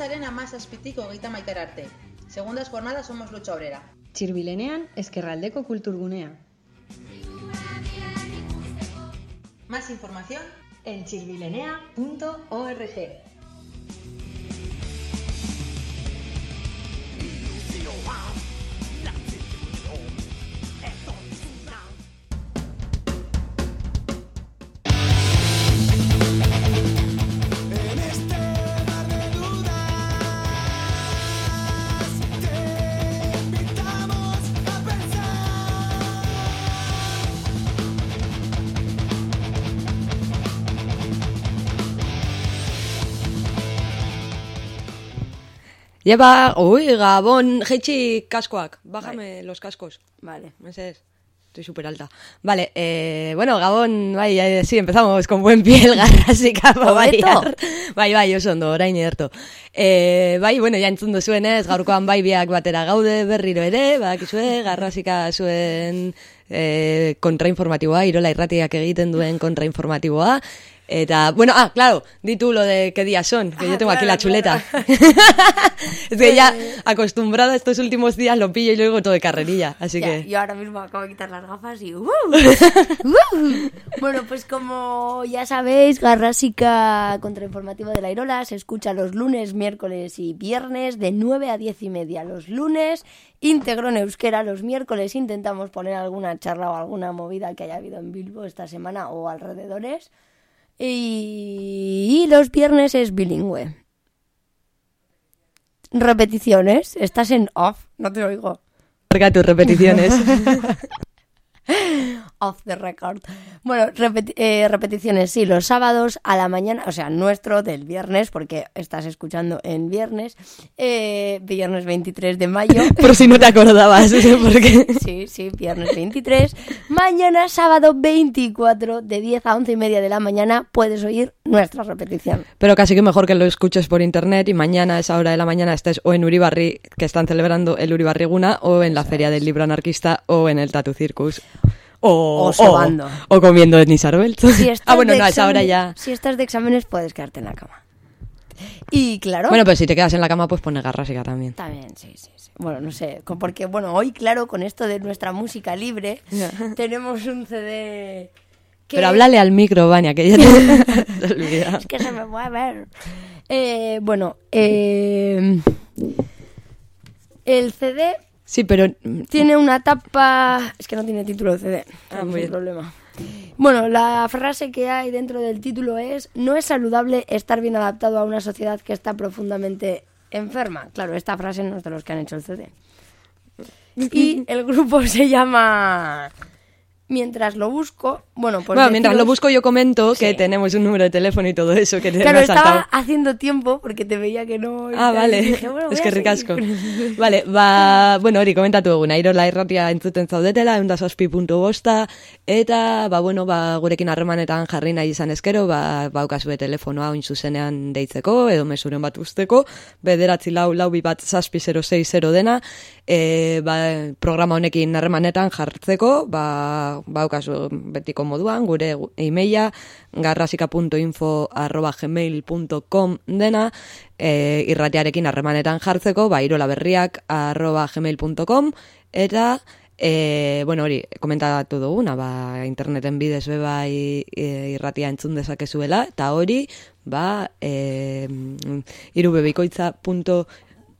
Maiatzaren amazazpitik hogeita maikara arte. Segundas jornadas somos lucha obrera. Txirbilenean, eskerraldeko kulturgunea. Más información En txirbilenea.org Lleva, uy, Gabón, Hechi, kaskoak, bájame los cascos. Vale, ese es. Estoy súper alta. Vale, eh, bueno, Gabón, bai, eh, sí, empezamos con buen pie, el garrasika, variar. Bai, bai, oso ondo, orain ederto. Eh, bai, bueno, ja entzun duzuenez, gaurkoan bai biak batera gaude berriro ere, badakizue, garrasika zuen eh, kontrainformatiboa, irola irratiak egiten duen kontrainformatiboa. Eta, bueno, ah, claro, di tú lo de qué días son, que yo tengo aquí la chuleta. es que ya acostumbrada estos últimos días lo pillo y luego todo de carrerilla, así Ya, que... Yo ahora mismo acabo de quitar las gafas y... ¡uh! ¡uh! Bueno, pues como ya sabéis, Garrásica Contrainformativa de la Irola se escucha los lunes, miércoles y viernes de 9 a 10 y media. Los lunes, íntegro en euskera. Los miércoles intentamos poner alguna charla o alguna movida que haya habido en Bilbo esta semana o alrededores. Y, y los viernes es bilingüe. Repeticiones. Estás en off, no te oigo. Carga tus repeticiones. Off the record. Bueno, repeti- eh, repeticiones, sí, los sábados a la mañana, o sea, nuestro del viernes, porque estás escuchando en viernes, eh, viernes 23 de mayo. Por si no te acordabas, porque... Sí, sí, viernes 23. Mañana, sábado 24, de 10 a 11 y media de la mañana, puedes oír nuestra repetición. Pero casi que mejor que lo escuches por internet y mañana a esa hora de la mañana estés o en Uribarri, que están celebrando el Uribarri Guna, o en la Feria del Libro Anarquista, o en el Tatu Circus. O, O sobando. o comiendo en Isarbel. Si ah, bueno, de no, a esa hora examen- ya... Si estás de exámenes, puedes quedarte en la cama. Y claro. Bueno, pues si te quedas en la cama, pues pone garrásica también. También, sí, sí, sí. Bueno, no sé, porque bueno, hoy claro, con esto de nuestra música libre, tenemos un CD que... Pero háblale al micro, Vania, que ya te. Es que se me puede ver. Eh, bueno, eh, el CD Sí, pero... tiene una tapa... Es que no tiene título CD, Ah, muy bien. problema. Bueno, la frase que hay dentro del título es no es saludable estar bien adaptado a una sociedad que está profundamente enferma. Claro, esta frase no es de los que han hecho el CD. Y el grupo se llama Mientras lo busco, bueno, pues bueno, mientras lo busco yo comento que Sí. tenemos un número de teléfono y todo eso que te Claro, me ha saltado. estaba haciendo tiempo porque te veía que no... Ah, vale. dije, bueno, es que ricasco. Vale, ba, bueno, hori, komentatu eguna, irola irratia entzuten zaudetela, eundazazpi puntu bosta, eta, ba, bueno, ba, gurekin harremanetan jarri nahi izan eskero, ba, baukazue telefonoa oin zuzenean deitzeko, edo mesuren bat usteko, bederatzi lau, lau bi bat zazpi 060 dena, e, ba, programa honekin harremanetan jartzeko, ba, baukazu betiko moduan, gure gu- e-maila, garrasika.info arroba gmail.com dena, e, irratiarekin harremanetan jartzeko, ba, irola berriak arroba gmail.com, eta, e, bueno, hori, komentatu duguna, ba, interneten bidez bai e, irratia entzun dezakezuela, eta hori, ba, e,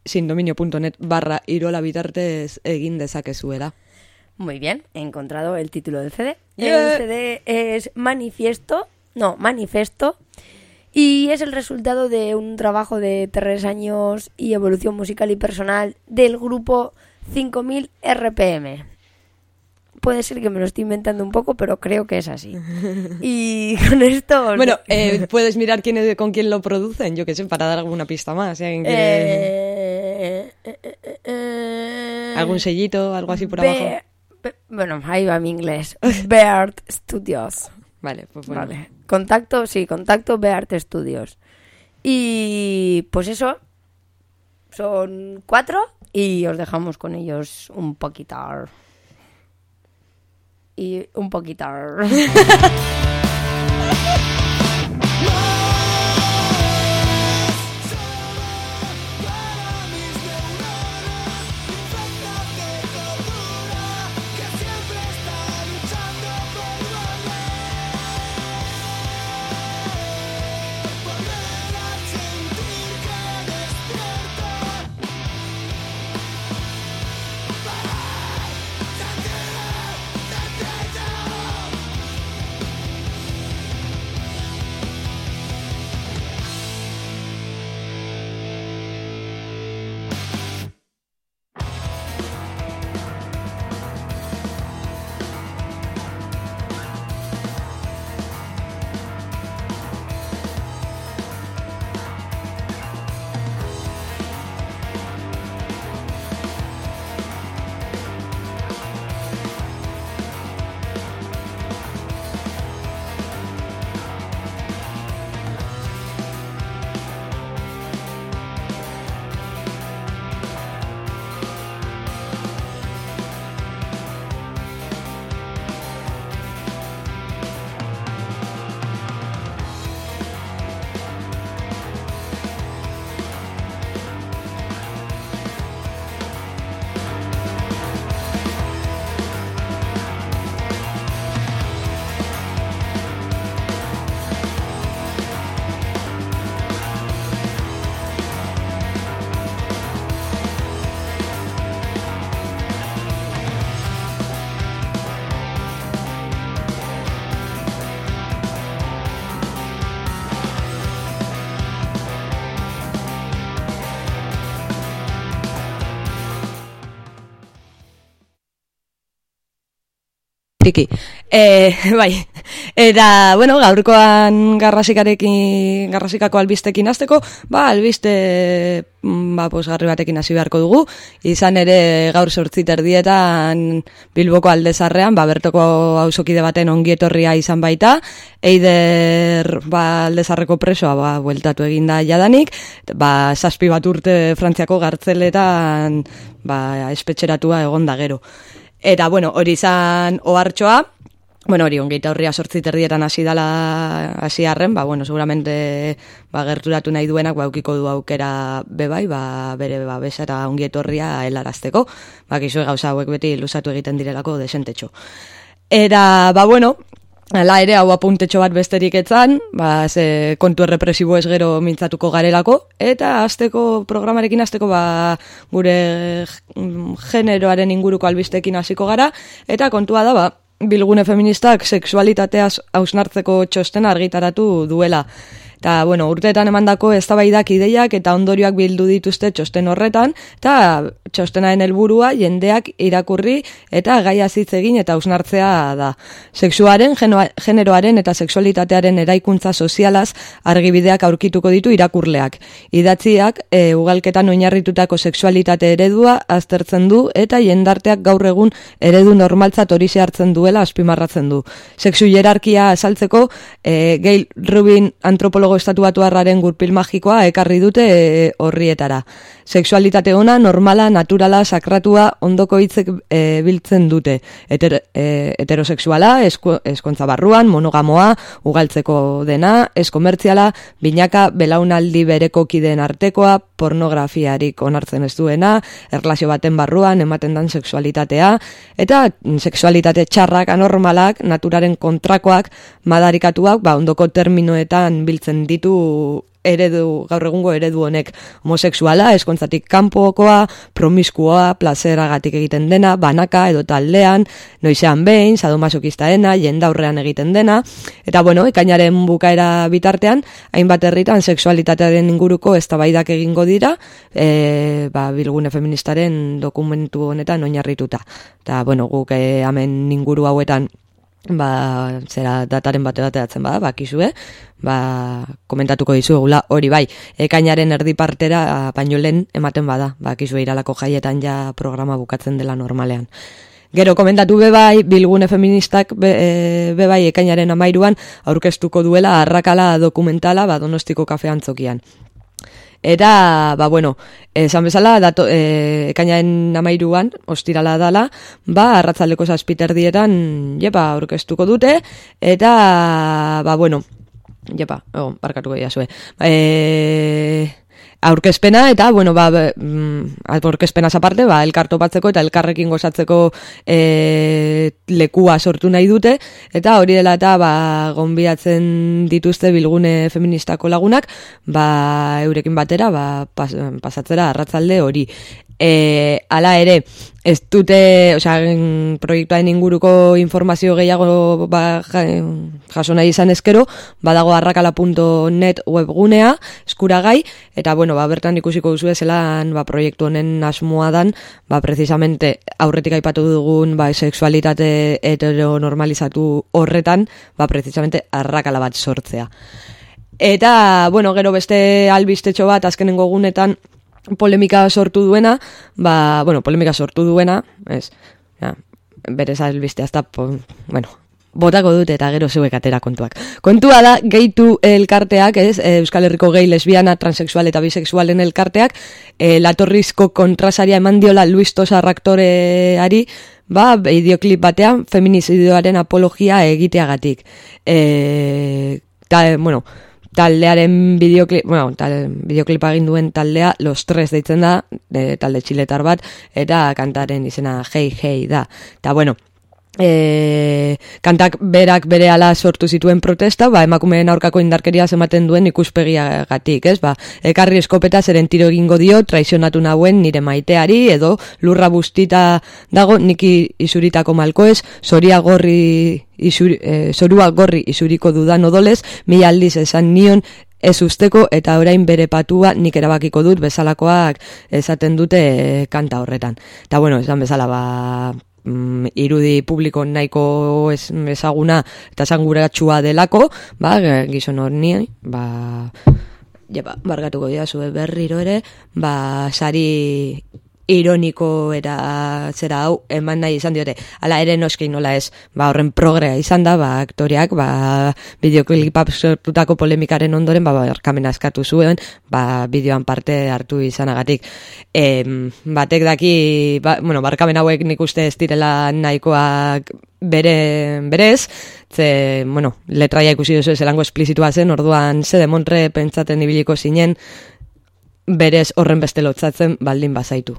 irubebikoitza.sindominio.net barra irola bitartez egin dezakezuela. Muy bien, he encontrado el título del CD. Yeah. El CD es Manifiesto, no, Manifesto, y es el resultado de un trabajo de tres años y evolución musical y personal del grupo 5000 RPM. Puede ser que me lo estoy inventando un poco, pero creo que es así. Y con esto... Bueno, eh, puedes mirar quién es- con quién lo producen, yo que sé, para dar alguna pista más. Si alguien quiere Eh, eh, algún sellito, algo así por Be- abajo. Be- bueno, ahí va mi inglés. Beard Studios. Vale, pues bueno. Vale. Contacto, sí, contacto Beart Studios. Y pues eso, son cuatro y os dejamos con ellos un poquito. Y un poquito. txiki. E, bai, eta, bueno, gaurkoan garrasikarekin, garrasikako albistekin hasteko, ba, albiste, mm, ba, posgarri batekin hasi beharko dugu, izan ere gaur sortziter dietan Bilboko aldezarrean, ba, bertoko hausokide baten ongietorria izan baita, eider, ba, aldezarreko presoa, ba, bueltatu eginda jadanik, ba, saspi bat urte frantziako gartzeletan, ba, espetxeratua egon da gero. Eta, bueno, hori izan ohartxoa, Bueno, hori, ongeita horria sortzi terdietan hasi dala hasi arren, ba, bueno, seguramente ba, gerturatu nahi duenak, ba, ukiko du aukera bebai, ba, bere ba, besara ongietorria helarazteko, ba, kizue gauza hauek beti lusatu egiten direlako desentetxo. Era, ba, bueno, Ala ere, hau apuntetxo bat besterik etzan, ba, ze kontu errepresibo ez gero mintzatuko garelako, eta azteko programarekin azteko ba, gure generoaren inguruko albistekin hasiko gara, eta kontua da, ba, bilgune feministak sexualitateaz hausnartzeko txostena argitaratu duela. Eta, bueno, urteetan emandako eztabaidak ideiak eta ondorioak bildu dituzte txosten horretan, eta txostenaren helburua jendeak irakurri eta gaia hitz egin eta hausnartzea da. Sexuaren, generoaren eta sexualitatearen eraikuntza sozialaz argibideak aurkituko ditu irakurleak. Idatziak, e, ugalketan oinarritutako sexualitate eredua aztertzen du eta jendarteak gaur egun eredu normaltzat hori hartzen duela azpimarratzen du. Sexu jerarkia asaltzeko, e, Gail Rubin antropologo dago estatuatuarraren gurpil magikoa ekarri dute eh, horrietara. Sexualitate ona, normala, naturala, sakratua, ondoko hitzek e, biltzen dute. Heter, e, heterosexuala, esko, eskontza barruan, monogamoa, ugaltzeko dena, eskomertziala, binaka, belaunaldi bereko kideen artekoa, pornografiarik onartzen ez duena, erlazio baten barruan, ematen dan sexualitatea, eta sexualitate txarrak, anormalak, naturaren kontrakoak, madarikatuak, ba, ondoko terminoetan biltzen ditu eredu, gaur egungo eredu honek homosexuala, eskontzatik kanpokoa, promiskuoa, plazeragatik egiten dena, banaka edo taldean, noizean behin, sadomasokistaena, jendaurrean egiten dena, eta bueno, ekainaren bukaera bitartean, hainbat herritan sexualitatearen inguruko eztabaidak egingo dira, e, ba, bilgune feministaren dokumentu honetan oinarrituta. Eta, bueno, guk e, hemen inguru hauetan ba, zera dataren bate bateatzen bada, bakizue, ba, komentatuko dizuegula hori bai, ekainaren erdi partera baino lehen ematen bada, bakizue iralako jaietan ja programa bukatzen dela normalean. Gero komentatu bebai, bilgune feministak be, e, bebai ekainaren amairuan aurkeztuko duela arrakala dokumentala ba, donostiko kafean zokian. Eta, ba, bueno, esan bezala, dato, e, ekainaren amairuan, ostirala dala, ba, arratzaldeko zazpiter dietan, jepa, orkestuko dute, eta, ba, bueno, jepa, oh, barkatuko dira zue. E, aurkezpena eta bueno ba mm, aurkezpena aparte ba elkarto batzeko eta elkarrekin gozatzeko e, lekua sortu nahi dute eta hori dela eta ba gonbiatzen dituzte bilgune feministako lagunak ba eurekin batera ba pas, pasatzera arratzalde hori e, ala ere, ez dute, osea, proiektuaren inguruko informazio gehiago ba, jaso nahi izan ezkero, badago arrakala.net webgunea, eskuragai, eta bueno, ba, bertan ikusiko duzu ezelan ba, proiektu honen asmoa dan, ba, precisamente aurretik aipatu dugun ba, sexualitate heteronormalizatu horretan, ba, precisamente arrakala bat sortzea. Eta, bueno, gero beste albistetxo bat, azkenengo gunetan, polemika sortu duena, ba, bueno, polemika sortu duena, ez, ja, berez albistea, ez bueno, botako dute eta gero zeuek atera kontuak. Kontua da, gehitu elkarteak, ez, Euskal Herriko gehi lesbiana, transexual eta bisexualen elkarteak, e, latorrizko kontrasaria eman diola Luis Tosa raktoreari, ba, videoklip batean, feminizidioaren apologia egiteagatik. E, ta, bueno, taldearen bideoklip, bueno, tal, bideoklipa egin duen taldea Los Tres deitzen da, de, talde txiletar bat, eta kantaren izena Hey Hey da. Eta bueno, e, kantak berak bere ala sortu zituen protesta, ba, emakumeen aurkako indarkeria ematen duen ikuspegiagatik, ez? Ba, ekarri eskopeta zeren tiro egingo dio, traizionatu nauen nire maiteari, edo lurra bustita dago niki izuritako malkoez, soria gorri isuri, e, zorua gorri isuriko dudan odolez, mi aldiz esan nion ez usteko eta orain bere patua nik erabakiko dut bezalakoak esaten dute kanta horretan. Eta bueno, esan bezala ba, mm, irudi publiko nahiko ez, ezaguna eta esanguratsua delako, ba, gizon hori, ba, ja, ba, bargatuko dira zue berriro ere, ba, sari ironiko era zera hau eman nahi izan diote. Hala ere noski nola ez, ba horren progrea izan da, ba aktoriak, ba bideoklipap sortutako polemikaren ondoren, ba barkamena eskatu zuen, ba bideoan parte hartu izanagatik. E, batek daki, ba, bueno, barkamen hauek nik uste ez direla nahikoak bere, berez, ze, bueno, letraia ikusi duzu zelango esplizitua zen, orduan ze demontre pentsaten ibiliko zinen, berez horren beste lotzatzen baldin bazaitu.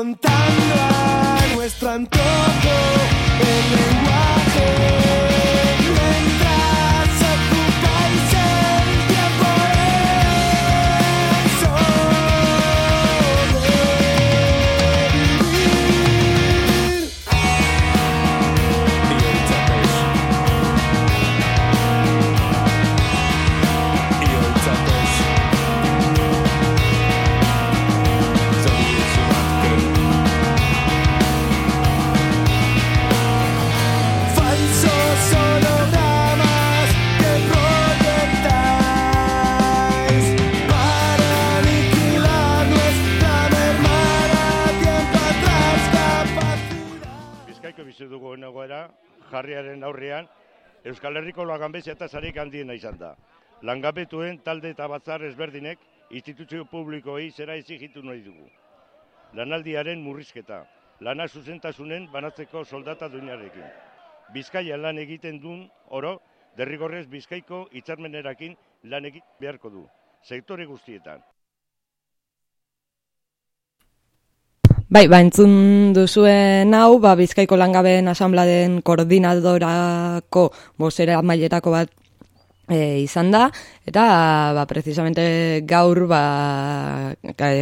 contando Euskal Herriko langabezia eta zarik handiena izan da. Langabetuen talde eta batzar ezberdinek instituzio publikoei zera ezigitu nahi dugu. Lanaldiaren murrizketa, lana zuzentasunen banatzeko soldata duinarekin. Bizkaia lan egiten duen oro, derrigorrez Bizkaiko hitzarmenerakin lan egin beharko du, sektore guztietan. Bai, ba, entzun duzuen hau, ba, Bizkaiko langabeen asamblaren koordinadorako bosera mailetako bat e, izan da, eta, ba, precisamente gaur, ba,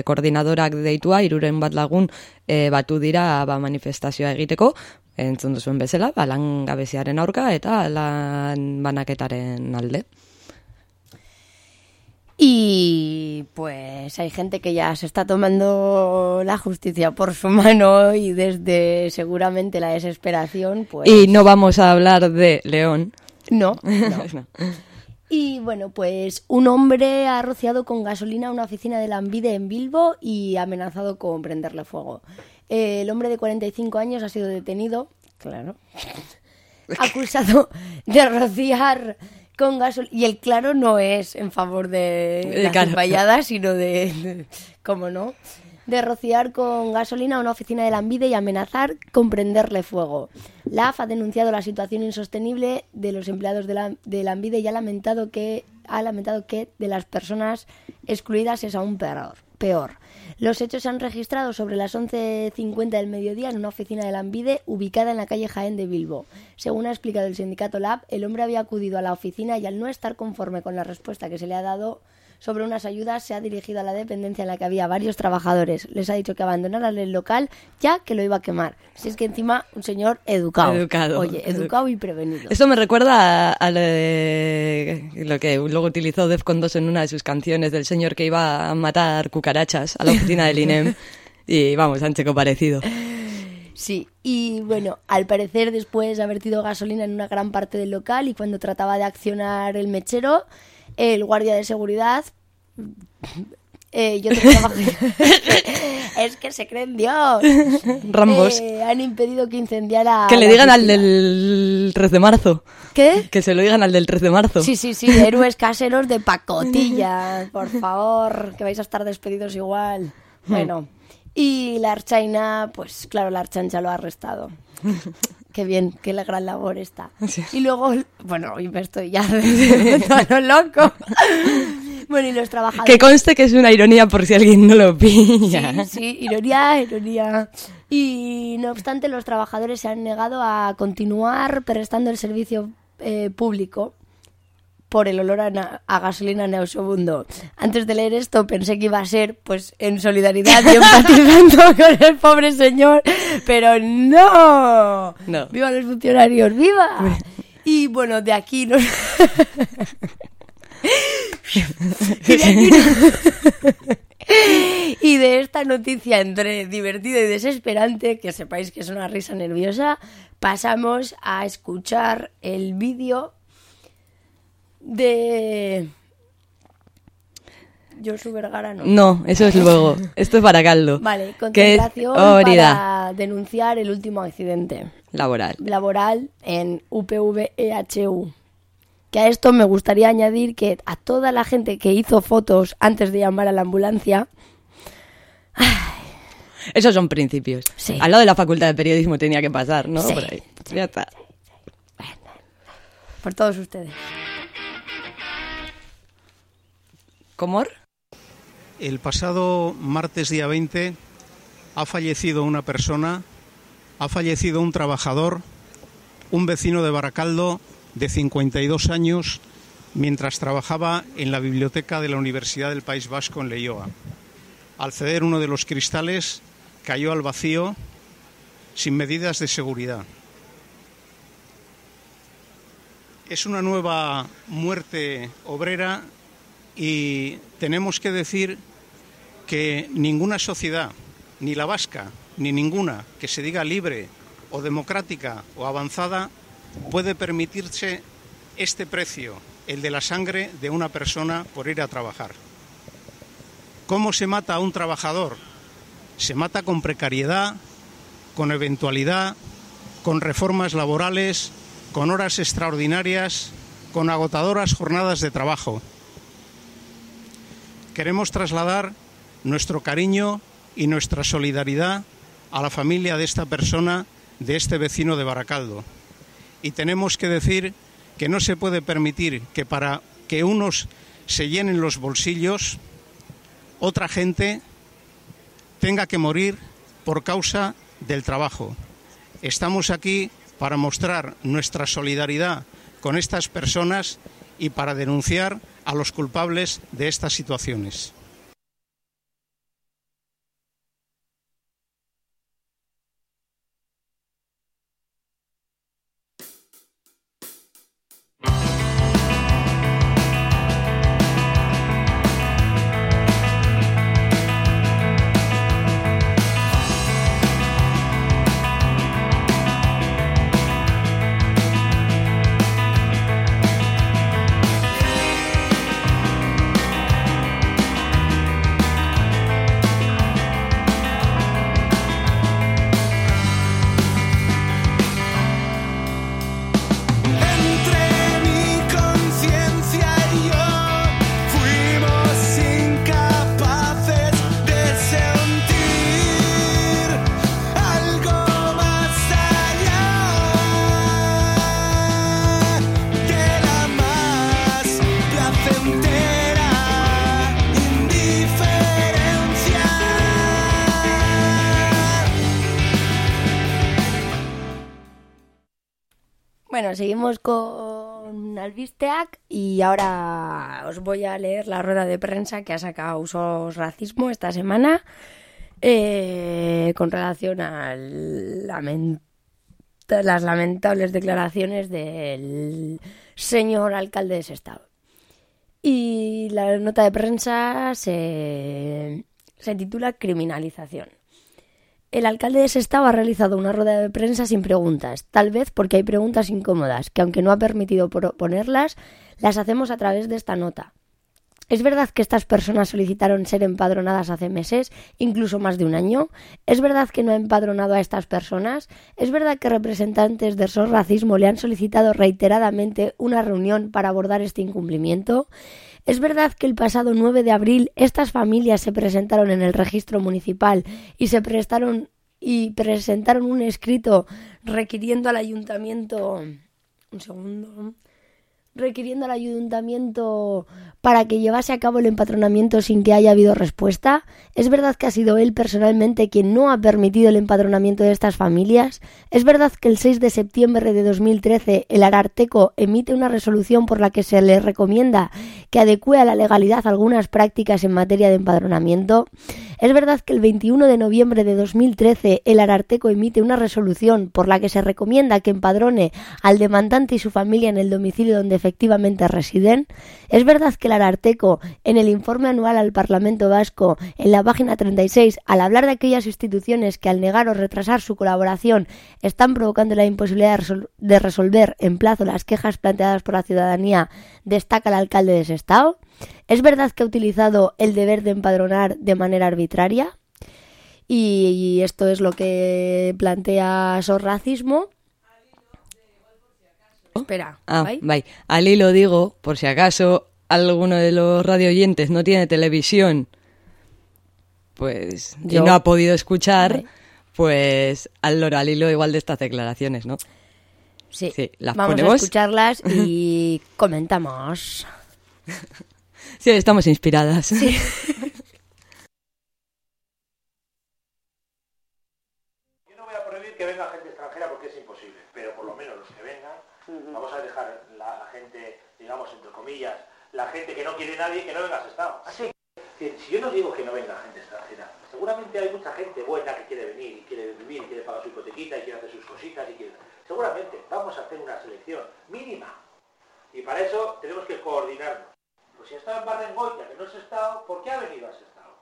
koordinadorak deitua, iruren bat lagun, e, batu dira, ba, manifestazioa egiteko, entzun duzuen bezala, ba, langabeziaren aurka, eta lan banaketaren alde. Y pues hay gente que ya se está tomando la justicia por su mano y desde seguramente la desesperación, pues... Y no vamos a hablar de León. No, no. No. Y bueno, pues un hombre ha rociado con gasolina una oficina de la Ambide en Bilbo y ha amenazado con prenderle fuego. El hombre de 45 años ha sido detenido, claro, acusado de rociar con gasolina. Y el claro no es en favor de Eh, las claro. sino de, de- ¿Cómo no? De rociar con gasolina a una oficina de Lambide y amenazar con prenderle fuego. La AF ha denunciado la situación insostenible de los empleados de, la, de Lambide y ha lamentado que ha lamentado que de las personas excluidas es aún peor. peor. Los hechos se han registrado sobre las 11.50 del mediodía en una oficina de Lambide ubicada en la calle Jaén de Bilbo. Según ha explicado el sindicato Lab, el hombre había acudido a la oficina y al no estar conforme con la respuesta que se le ha dado sobre unas ayudas, se ha dirigido a la dependencia en la que había varios trabajadores. Les ha dicho que abandonaran el local ya que lo iba a quemar. Si es que encima un señor educado. Educado. Oye, educado y prevenido. Esto me recuerda a, a lo, de- lo que luego utilizó Defcon 2 en una de sus canciones del señor que iba a matar cucarachas a la oficina del INEM. Y vamos, han checo parecido. Sí, y bueno, al parecer después de haber vertido gasolina en una gran parte del local y cuando trataba de accionar el mechero, el guardia de seguridad... eh, yo tengo trabajo- es que se creen Dios. Rambos. Eh, han impedido que incendiara. que le digan al del 3 de marzo. ¿Qué? Que se lo digan al del 3 de marzo. Sí, sí, sí, héroes caseros de pacotilla. Por favor, que vais a estar despedidos igual. Bueno, y la Archaina, pues claro, la Archancha lo ha arrestado. Qué bien, qué la gran labor está. Y luego, bueno, hoy me estoy ya lo loco. Bueno, y los trabajadores. Que conste que es una ironía por si alguien no lo pilla. Sí, sí, ironía, ironía. Y no obstante, los trabajadores se han negado a continuar prestando el servicio eh, público por el olor a, na- a gasolina neosegundo. Antes de leer esto pensé que iba a ser pues en solidaridad y empatizando con el pobre señor, pero no. No. ¡Viva los funcionarios! ¡Viva! Y bueno, de aquí nos... y de aquí nos- y de esta noticia entre divertida y desesperante, que sepáis que es una risa nerviosa, pasamos a escuchar el vídeo de Josu Vergara, no. No, eso es luego. Esto es para caldo. Vale, concentración Orida. para denunciar el último accidente Laboral. laboral en UPV-EHU. Que a esto me gustaría añadir que a toda la gente que hizo fotos antes de llamar a la ambulancia, Esos son principios. Sí. Al lado de la facultad de periodismo tenía que pasar, ¿no? Sí. Por ahí. Ya está. por todos ustedes. ¿Comor? El pasado martes día 20 ha fallecido una persona, ha fallecido un trabajador, un vecino de Baracaldo de 52 años, mientras trabajaba en la biblioteca de la Universidad del País Vasco en Leioa. Al ceder uno de los cristales, cayó al vacío sin medidas de seguridad. Es una nueva muerte obrera y tenemos que decir que ninguna sociedad, ni la vasca, ni ninguna que se diga libre o democrática o avanzada, puede permitirse este precio, el de la sangre de una persona por ir a trabajar. ¿Cómo se mata a un trabajador? Se mata con precariedad, con eventualidad, con reformas laborales, con horas extraordinarias, con agotadoras jornadas de trabajo queremos trasladar nuestro cariño y nuestra solidaridad a la familia de esta persona, de este vecino de Baracaldo. Y tenemos que decir que no se puede permitir que para que unos se llenen los bolsillos, otra gente tenga que morir por causa del trabajo. Estamos aquí para mostrar nuestra solidaridad con estas personas y para denunciar a los culpables de estas situaciones. Bueno, seguimos con Albisteac y ahora os voy a leer la rueda de prensa que ha sacado Usos Racismo esta semana eh, con relación a las lamentables declaraciones del señor alcalde de Sestao. Y la nota de prensa se titula Criminalización. El alcalde de Sestao ha realizado una rueda de prensa sin preguntas, tal vez porque hay preguntas incómodas, que aunque no ha permitido ponerlas, las hacemos a través de esta nota. ¿Es verdad que estas personas solicitaron ser empadronadas hace meses, incluso más de un año? ¿Es verdad que no ha empadronado a estas personas? ¿Es verdad que representantes de SOS Racismo le han solicitado reiteradamente una reunión para abordar este incumplimiento? ¿Es verdad que el pasado 9 de abril estas familias se presentaron en el registro municipal y se prestaron y presentaron un escrito requiriendo al ayuntamiento un segundo requiriendo al ayuntamiento para que llevase a cabo el empadronamiento sin que haya habido respuesta? ¿Es verdad que ha sido él personalmente quien no ha permitido el empadronamiento de estas familias? ¿Es verdad que el 6 de septiembre de 2013 el Ararteco emite una resolución por la que se le recomienda que adecue a la legalidad algunas prácticas en materia de empadronamiento? ¿Es verdad que el 21 de noviembre de 2013 el Ararteco emite una resolución por la que se recomienda que empadrone al demandante y su familia en el domicilio donde efectivamente residen? ¿Es verdad que el Ararteco, en el informe anual al Parlamento Vasco, en la página 36, al hablar de aquellas instituciones que al negar o retrasar su colaboración están provocando la imposibilidad de, resol- de resolver en plazo las quejas planteadas por la ciudadanía, destaca el alcalde de Sestao? ¿Es verdad que ha utilizado el deber de empadronar de manera arbitraria? Y esto es lo que plantea SOS Racismo. Espera, Ah, hilo digo, por si acaso alguno de los radioyentes no tiene televisión, pues, y Yo. no ha podido escuchar, pues al loro, al hilo igual de estas declaraciones, ¿no? Sí, Sí, las vamos ponemos. a escucharlas y comentamos. Sí, estamos inspiradas. Yo no voy a prohibir que venga gente extranjera porque es imposible, pero por lo menos los que vengan, vamos a dejar la, la gente, digamos, entre comillas, la gente que no quiere nadie, que no venga a ese estado. Así que, si yo no digo que no venga gente extranjera, seguramente hay mucha gente buena que quiere venir y quiere vivir, y quiere pagar su hipotequita y quiere hacer sus cositas y quiere... Seguramente vamos a hacer una selección mínima. Y para eso tenemos que coordinarnos. Si ha estado en Barrengoitia, que no es estado, ¿por qué ha venido a ese estado?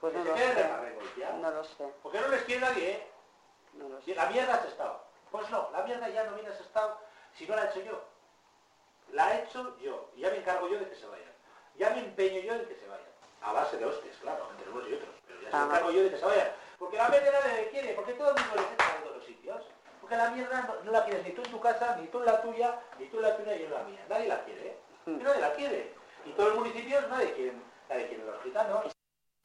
Pues ¿Que no se lo de sé. No lo sé. Porque no les quiere nadie, ¿eh? No lo Y sé. la mierda has estado. Pues no, la mierda ya no viene a ese estado si no la he hecho yo. La he hecho yo. Y ya me encargo yo de que se vayan. Ya me empeño yo en que se vayan. A base de hostias, claro, entre unos y otros. Pero ya Ah, me encargo yo de que se vayan. Porque la mierda nadie le quiere, porque todo el mundo les echa de todos los sitios. Porque la mierda no, no la quieres ni tú en tu casa, ni tú en la tuya, ni tú en la tuya y en la mía. Nadie la quiere, ¿eh? Y nadie la quiere. Y todos los municipios nadie quiere, nadie quiere los gitanos.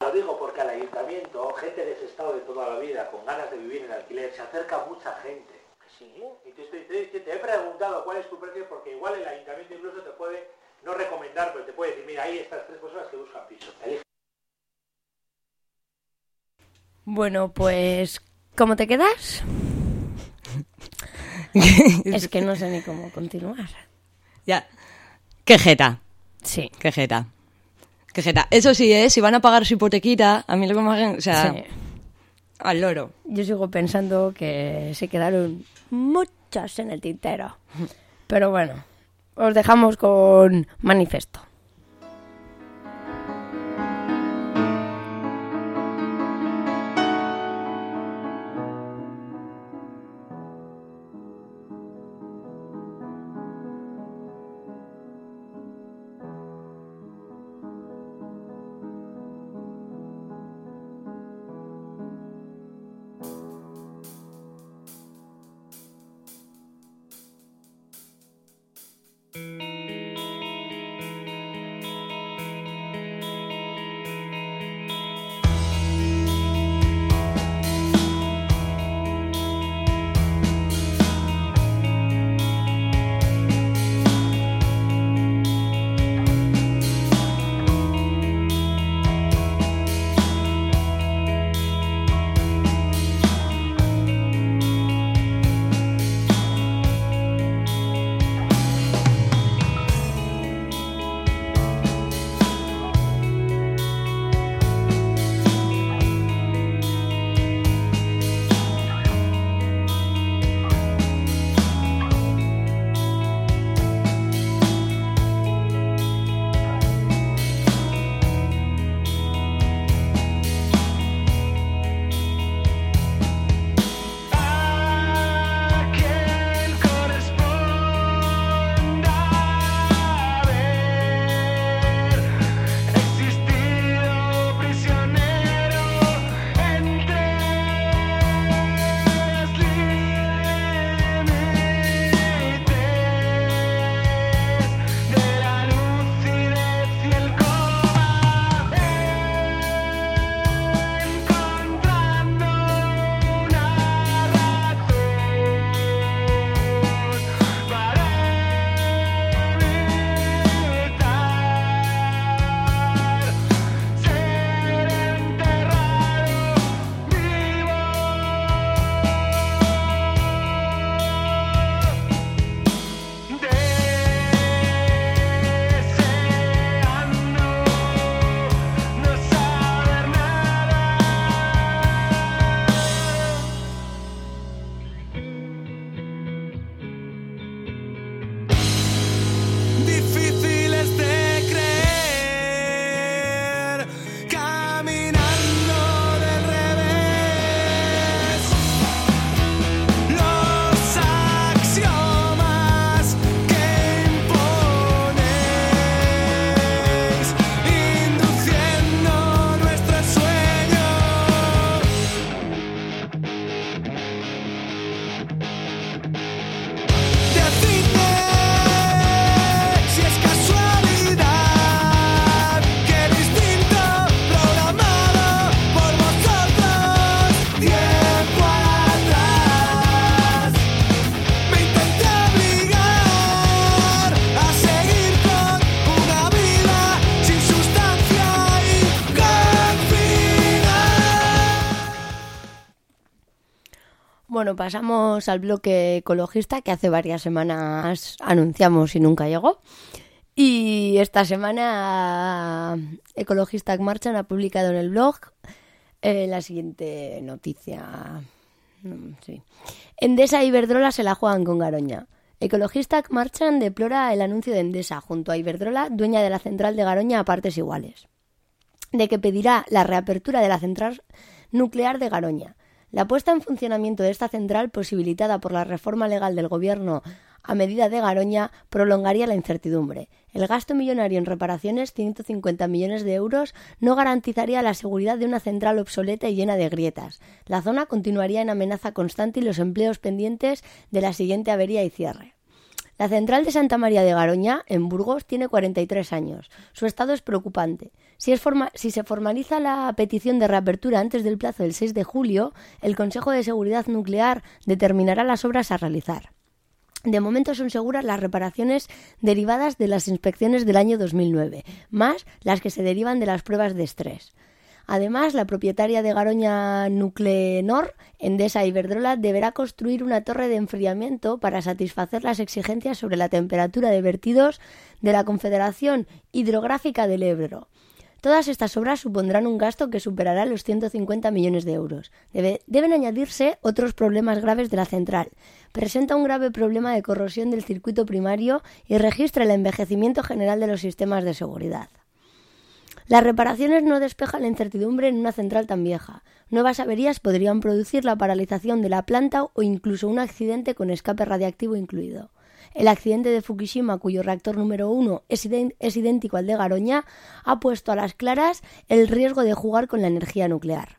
Lo digo porque al ayuntamiento, gente de ese estado de toda la vida, con ganas de vivir en alquiler, se acerca mucha gente. Sí. Y te, estoy- te- te- te he preguntado cuál es tu precio, porque igual el ayuntamiento incluso te puede, no recomendar, pero te puede decir, mira, ahí estas tres personas que buscan piso. Elige Bueno, pues, ¿cómo te quedas? es que no sé ni cómo continuar. ya. Qué jeta, Sí. qué jeta. Qué jeta. Eso sí, ¿eh? Si van a pagar su hipotequita, a mí lo que me hagan, o sea, sí. al loro. Yo sigo pensando que se quedaron muchas en el tintero. Pero bueno, os dejamos con manifiesto. Pasamos al bloque ecologista que hace varias semanas anunciamos y nunca llegó. Y esta semana Ecologistas Marchan ha publicado en el blog eh, la siguiente noticia. Mm. Endesa y Iberdrola se la juegan con Garoña. Ecologistas Marchan deplora el anuncio de Endesa junto a Iberdrola, dueña de la central de Garoña a partes iguales, de que pedirá la reapertura de la central nuclear de Garoña. La puesta en funcionamiento de esta central, posibilitada por la reforma legal del Gobierno a medida de Garoña, prolongaría la incertidumbre. El gasto millonario en reparaciones, 150 millones de euros, no garantizaría la seguridad de una central obsoleta y llena de grietas. La zona continuaría en amenaza constante y los empleos pendientes de la siguiente avería y cierre. La central de Santa María de Garoña, en Burgos, tiene 43 años. Su estado es preocupante. Si, se formaliza la petición de reapertura antes del plazo del 6 de julio, el Consejo de Seguridad Nuclear determinará las obras a realizar. De momento son seguras las reparaciones derivadas de las inspecciones del año 2009, más las que se derivan de las pruebas de estrés. Además, la propietaria de Garoña Nuclenor, Endesa Iberdrola, deberá construir una torre de enfriamiento para satisfacer las exigencias sobre la temperatura de vertidos de la Confederación Hidrográfica del Ebro. Todas estas obras supondrán un gasto que superará los 150 millones de euros. Debe- deben añadirse otros problemas graves de la central. Presenta un grave problema de corrosión del circuito primario y registra el envejecimiento general de los sistemas de seguridad. Las reparaciones no despejan la incertidumbre en una central tan vieja. Nuevas averías podrían producir la paralización de la planta o incluso un accidente con escape radiactivo incluido. El accidente de Fukushima, cuyo reactor número uno es, es idéntico al de Garoña, ha puesto a las claras el riesgo de jugar con la energía nuclear.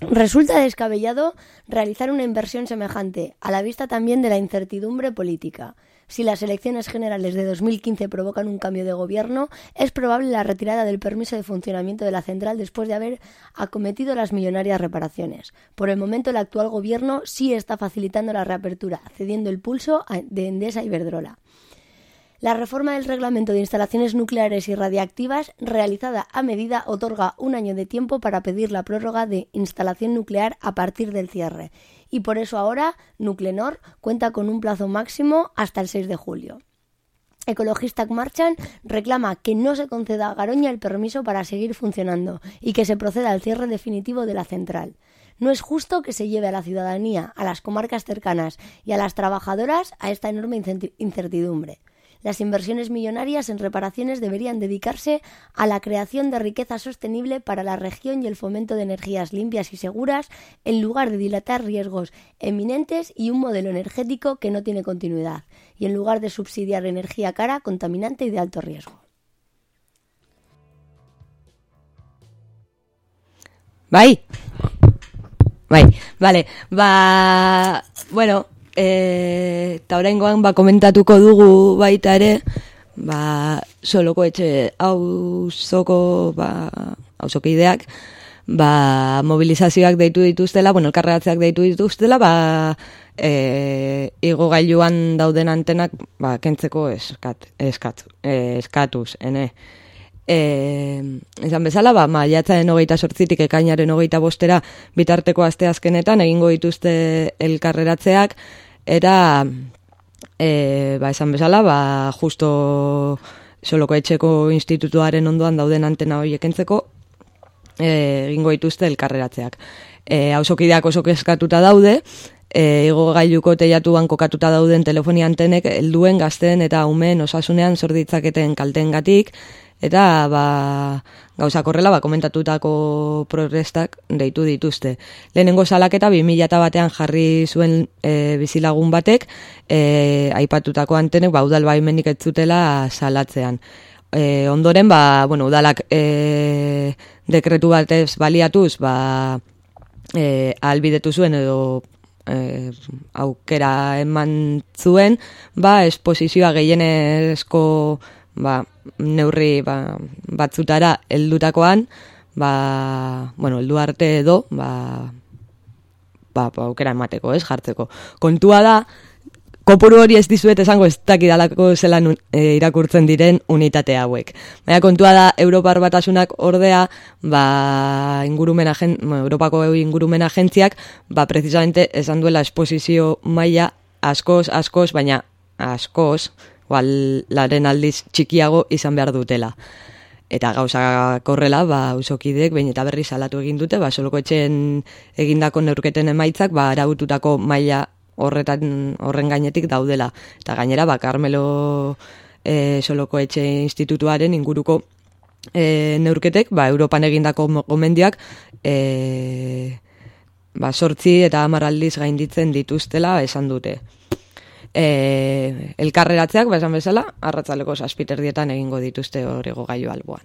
Resulta descabellado realizar una inversión semejante, a la vista también de la incertidumbre política. Si las elecciones generales de 2015 provocan un cambio de gobierno, es probable la retirada del permiso de funcionamiento de la central después de haber acometido las millonarias reparaciones. Por el momento, el actual gobierno sí está facilitando la reapertura, cediendo el pulso de Endesa y Iberdrola. La reforma del reglamento de instalaciones nucleares y radiactivas realizada a medida otorga un año de tiempo para pedir la prórroga de instalación nuclear a partir del cierre y por eso ahora Nuclenor cuenta con un plazo máximo hasta el 6 de julio. Ecologistas Marchan reclama que no se conceda a Garoña el permiso para seguir funcionando y que se proceda al cierre definitivo de la central. No es justo que se lleve a la ciudadanía, a las comarcas cercanas y a las trabajadoras a esta enorme incertidumbre. Las inversiones millonarias en reparaciones deberían dedicarse a la creación de riqueza sostenible para la región y el fomento de energías limpias y seguras, en lugar de dilatar riesgos eminentes y un modelo energético que no tiene continuidad, y en lugar de subsidiar energía cara, contaminante y de alto riesgo. Bai? Bai, bale, ba, bueno, eta oraingoan ba, komentatuko dugu baita ere, ba, soloko etxe auzoko, ba, auzokideak, ba, mobilizazioak deitu dituztela, bueno, elkarreatzeak deitu dituztela, ba, e, igo gailuan dauden antenak, ba, kentzeko eskat, eskat, e, eskatuz, ene. E, esan bezala, ba, maiatzaren hogeita sortzitik ekainaren hogeita bostera bitarteko aste azkenetan egingo dituzte elkarreratzeak, eta e, ba, esan bezala, ba, justo soloko etxeko institutuaren ondoan dauden antena horiek entzeko, e, egingo dituzte elkarreratzeak. E, hausokideak oso kezkatuta daude, e, igo gailuko teiatuan kokatuta dauden telefonia antenek helduen gazten eta umeen osasunean zorditzaketen kaltengatik, eta ba, gauzak horrela ba, komentatutako protestak deitu dituzte. Lehenengo salaketa 2000 batean jarri zuen e, bizilagun batek, e, aipatutako antenek ba, udal ez zutela salatzean. E, ondoren, ba, bueno, udalak e, dekretu batez baliatuz, ba, e, albidetu zuen edo e, aukera eman zuen, ba, esposizioa gehienezko ba, neurri ba, batzutara heldutakoan, ba, bueno, heldu arte edo, ba, ba, ba, aukera emateko, ez, jartzeko. Kontua da, kopuru hori ez dizuet esango ez dakidalako zelan e, irakurtzen diren unitate hauek. Baina kontua da, Europar batasunak ordea, ba, ingurumen agen, bueno, Europako ingurumen agentziak, ba, precisamente esan duela esposizio maila askoz, askoz, baina askoz, igual, laren aldiz txikiago izan behar dutela. Eta gauza korrela, ba, usokidek, behin eta berri salatu egin dute, ba, soloko etxen egindako neurketen emaitzak, ba, araututako maila horretan, horren gainetik daudela. Eta gainera, ba, Carmelo e, soloko etxe institutuaren inguruko e, neurketek, ba, Europan egindako gomendioak, e, ba, sortzi eta hamar aldiz gainditzen dituztela esan dute. E, elkarreratzeak, ba, esan bezala, arratzaleko saspiterdietan egingo dituzte horrego gaiu alboan.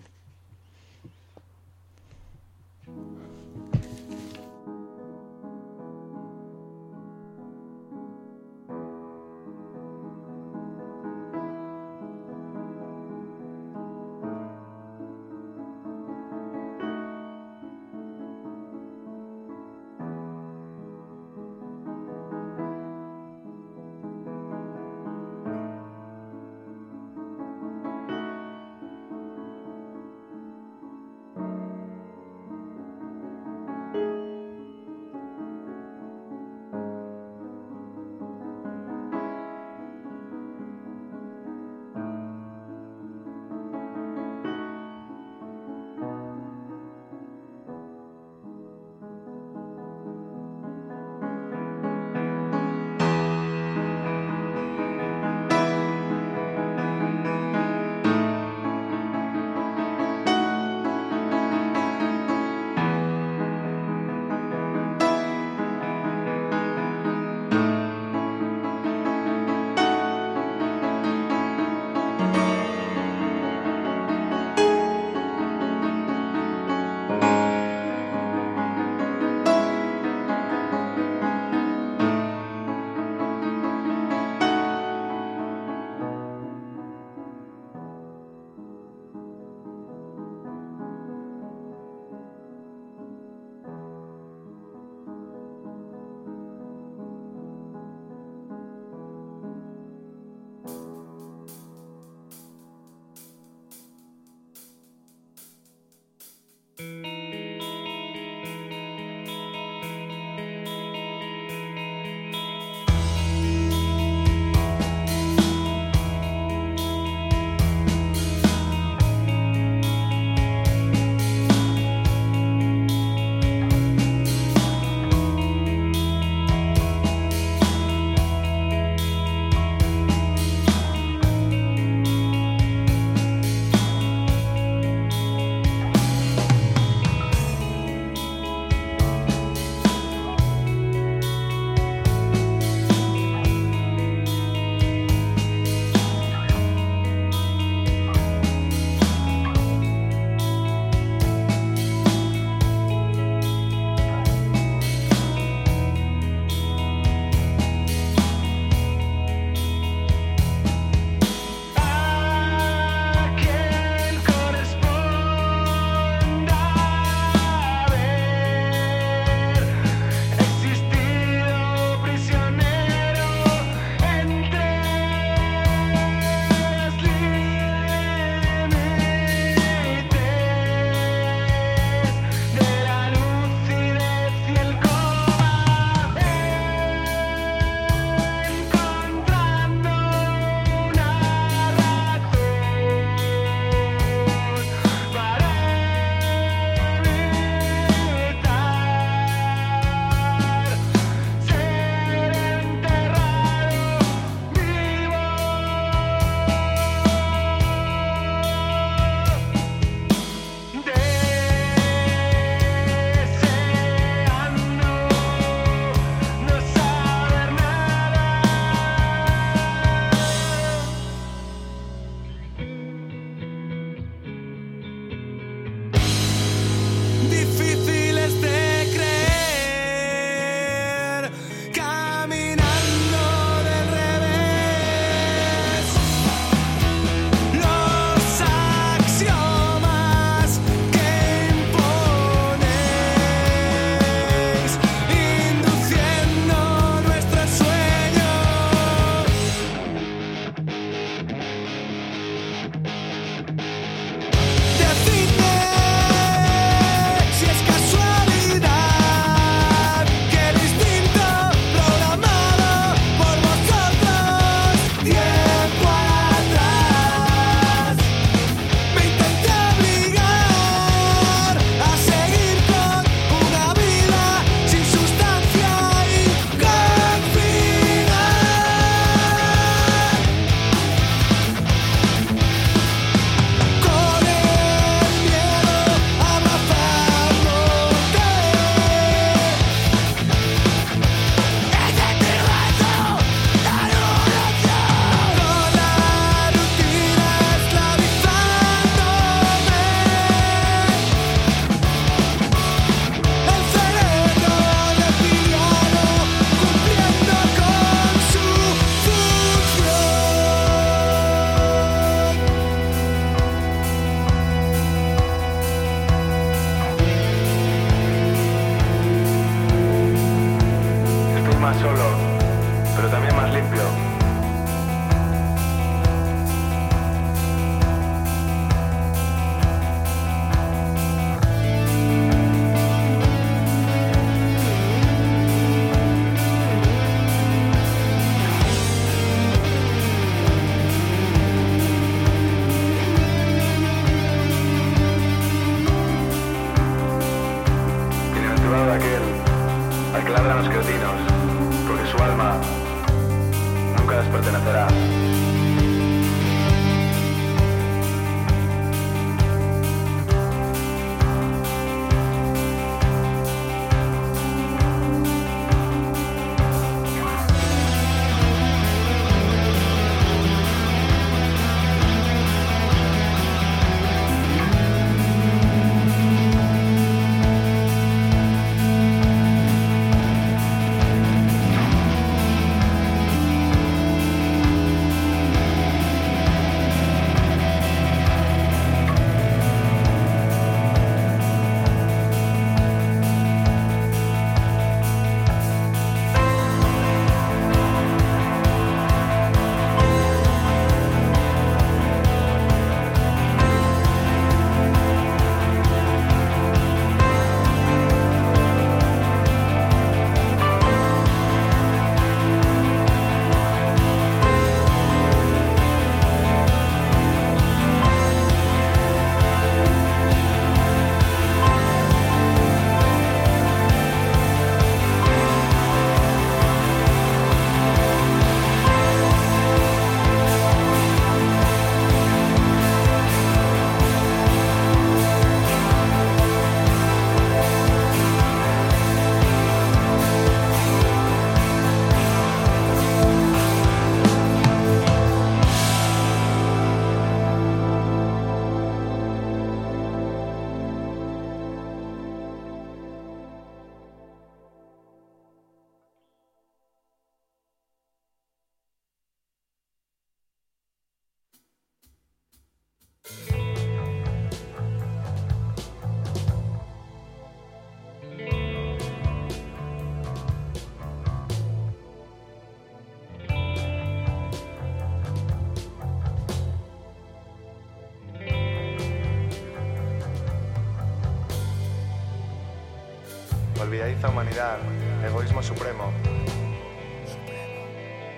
Humanidad, egoísmo supremo.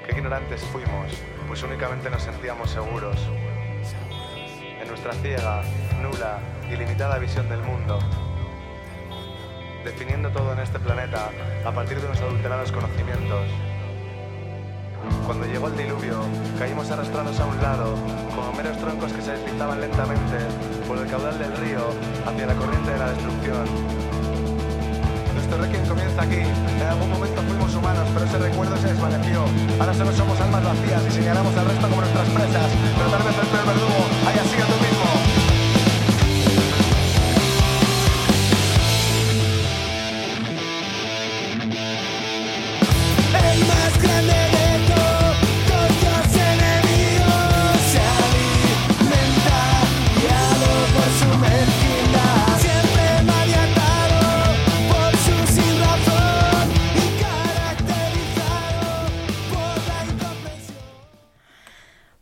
Qué ignorantes fuimos, pues únicamente nos sentíamos seguros. En nuestra ciega, nula y limitada visión del mundo, definiendo todo en este planeta a partir de unos adulterados conocimientos. Cuando llegó el diluvio, caímos arrastrados a un lado, como meros troncos que se deslizaban lentamente por el caudal del río hacia la corriente de la destrucción. Requiem comienza aquí. En algún momento fuimos humanos, pero ese recuerdo se desvaneció. Ahora solo somos almas vacías y señalamos al resto como nuestras presas. Pero tal vez el peor verdugo haya sido tú mismo.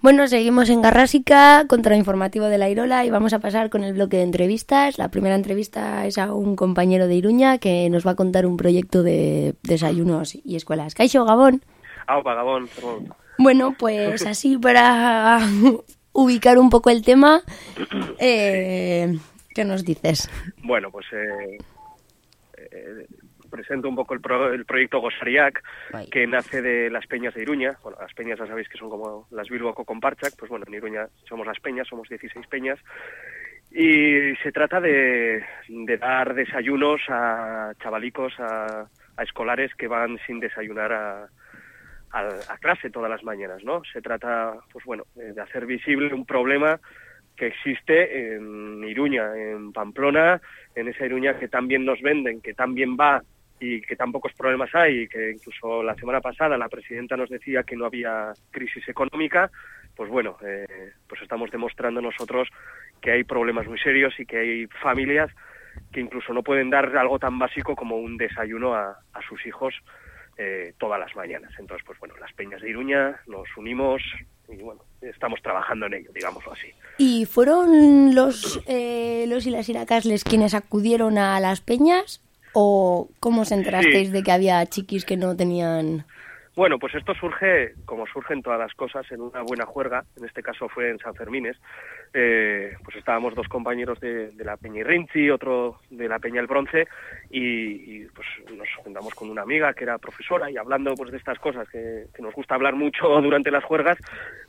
Bueno, seguimos en Garrásica, contrainformativo de la Irola, y vamos a pasar con el bloque de entrevistas. La primera entrevista es a un compañero de Iruña que nos va a contar un proyecto de desayunos y escuelas. Caixo Gabón. Aupa, Gabón, perdón. Bueno, pues así para ubicar un poco el tema, eh, ¿qué nos dices? Bueno, pues eh, presento un poco el, pro- el proyecto Gosariac, que nace de las peñas de Iruña. Bueno, las peñas ya sabéis que son como las Bilbo Comparchac, pues bueno, en Iruña somos las peñas, somos 16 peñas. Y se trata de, de dar desayunos a chavalicos, a, a escolares que van sin desayunar a, a, a clase todas las mañanas, ¿no? Se trata, pues bueno, de hacer visible un problema que existe en Iruña, en Pamplona, en esa Iruña que tan bien nos venden, que tan bien va y que tan pocos problemas hay, y que incluso la semana pasada la presidenta nos decía que no había crisis económica, pues bueno, eh, pues estamos demostrando nosotros que hay problemas muy serios y que hay familias que incluso no pueden dar algo tan básico como un desayuno a, a sus hijos eh, todas las mañanas. Entonces, pues bueno, las peñas de Iruña nos unimos y bueno, estamos trabajando en ello, digámoslo así. ¿Y fueron los, eh, los y las iracasles quienes acudieron a las peñas? ¿O cómo os enterasteis Sí. de que había chiquis que no tenían...? Bueno, pues esto surge, como surgen todas las cosas, en una buena juerga, en este caso fue en San Fermines, eh, pues estábamos dos compañeros de, la Peña Irrinchi, otro de la Peña El Bronce, y, pues nos juntamos con una amiga que era profesora y hablando pues de estas cosas que, nos gusta hablar mucho durante las juergas,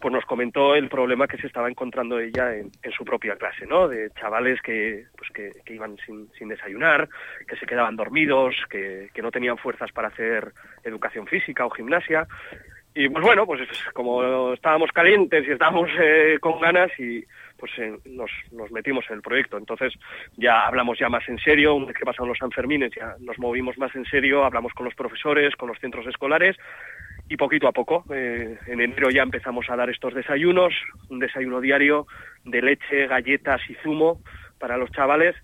pues nos comentó el problema que se estaba encontrando ella en, su propia clase, ¿no? De chavales que, pues que, que iban sin, sin desayunar, que se quedaban dormidos, que, que no tenían fuerzas para hacer educación física o gimnasia. Y pues bueno, pues como estábamos calientes y estábamos eh, con ganas y pues eh, nos, metimos en el proyecto. Entonces ya hablamos ya más en serio, una vez que pasaron los Sanfermines ya nos movimos más en serio, hablamos con los profesores, con los centros escolares y poquito a poco, eh, en enero ya empezamos a dar estos desayunos, un desayuno diario de leche, galletas y zumo para los chavales,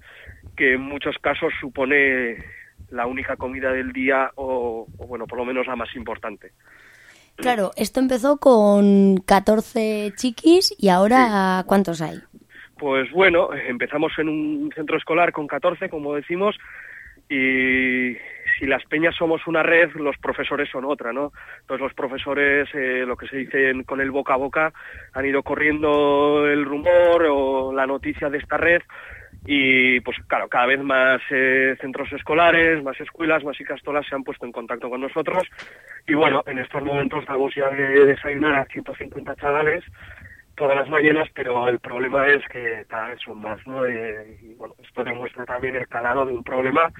que en muchos casos supone la única comida del día o, o bueno, por lo menos la más importante. Claro, esto empezó con 14 chiquis y ahora ¿cuántos hay? Pues bueno, empezamos en un centro escolar con 14, como decimos, y si las peñas somos una red, los profesores son otra, ¿no? Entonces los profesores, eh, lo que se dice con el boca a boca, han ido corriendo el rumor o la noticia de esta red y pues claro, cada vez más eh, centros escolares, más escuelas, más icastolas se han puesto en contacto con nosotros y bueno, en estos momentos damos ya de desayunar a 150 chavales todas las mañanas, pero el problema es que cada vez son más, ¿no? Eh, y bueno, esto demuestra también el calado de un problema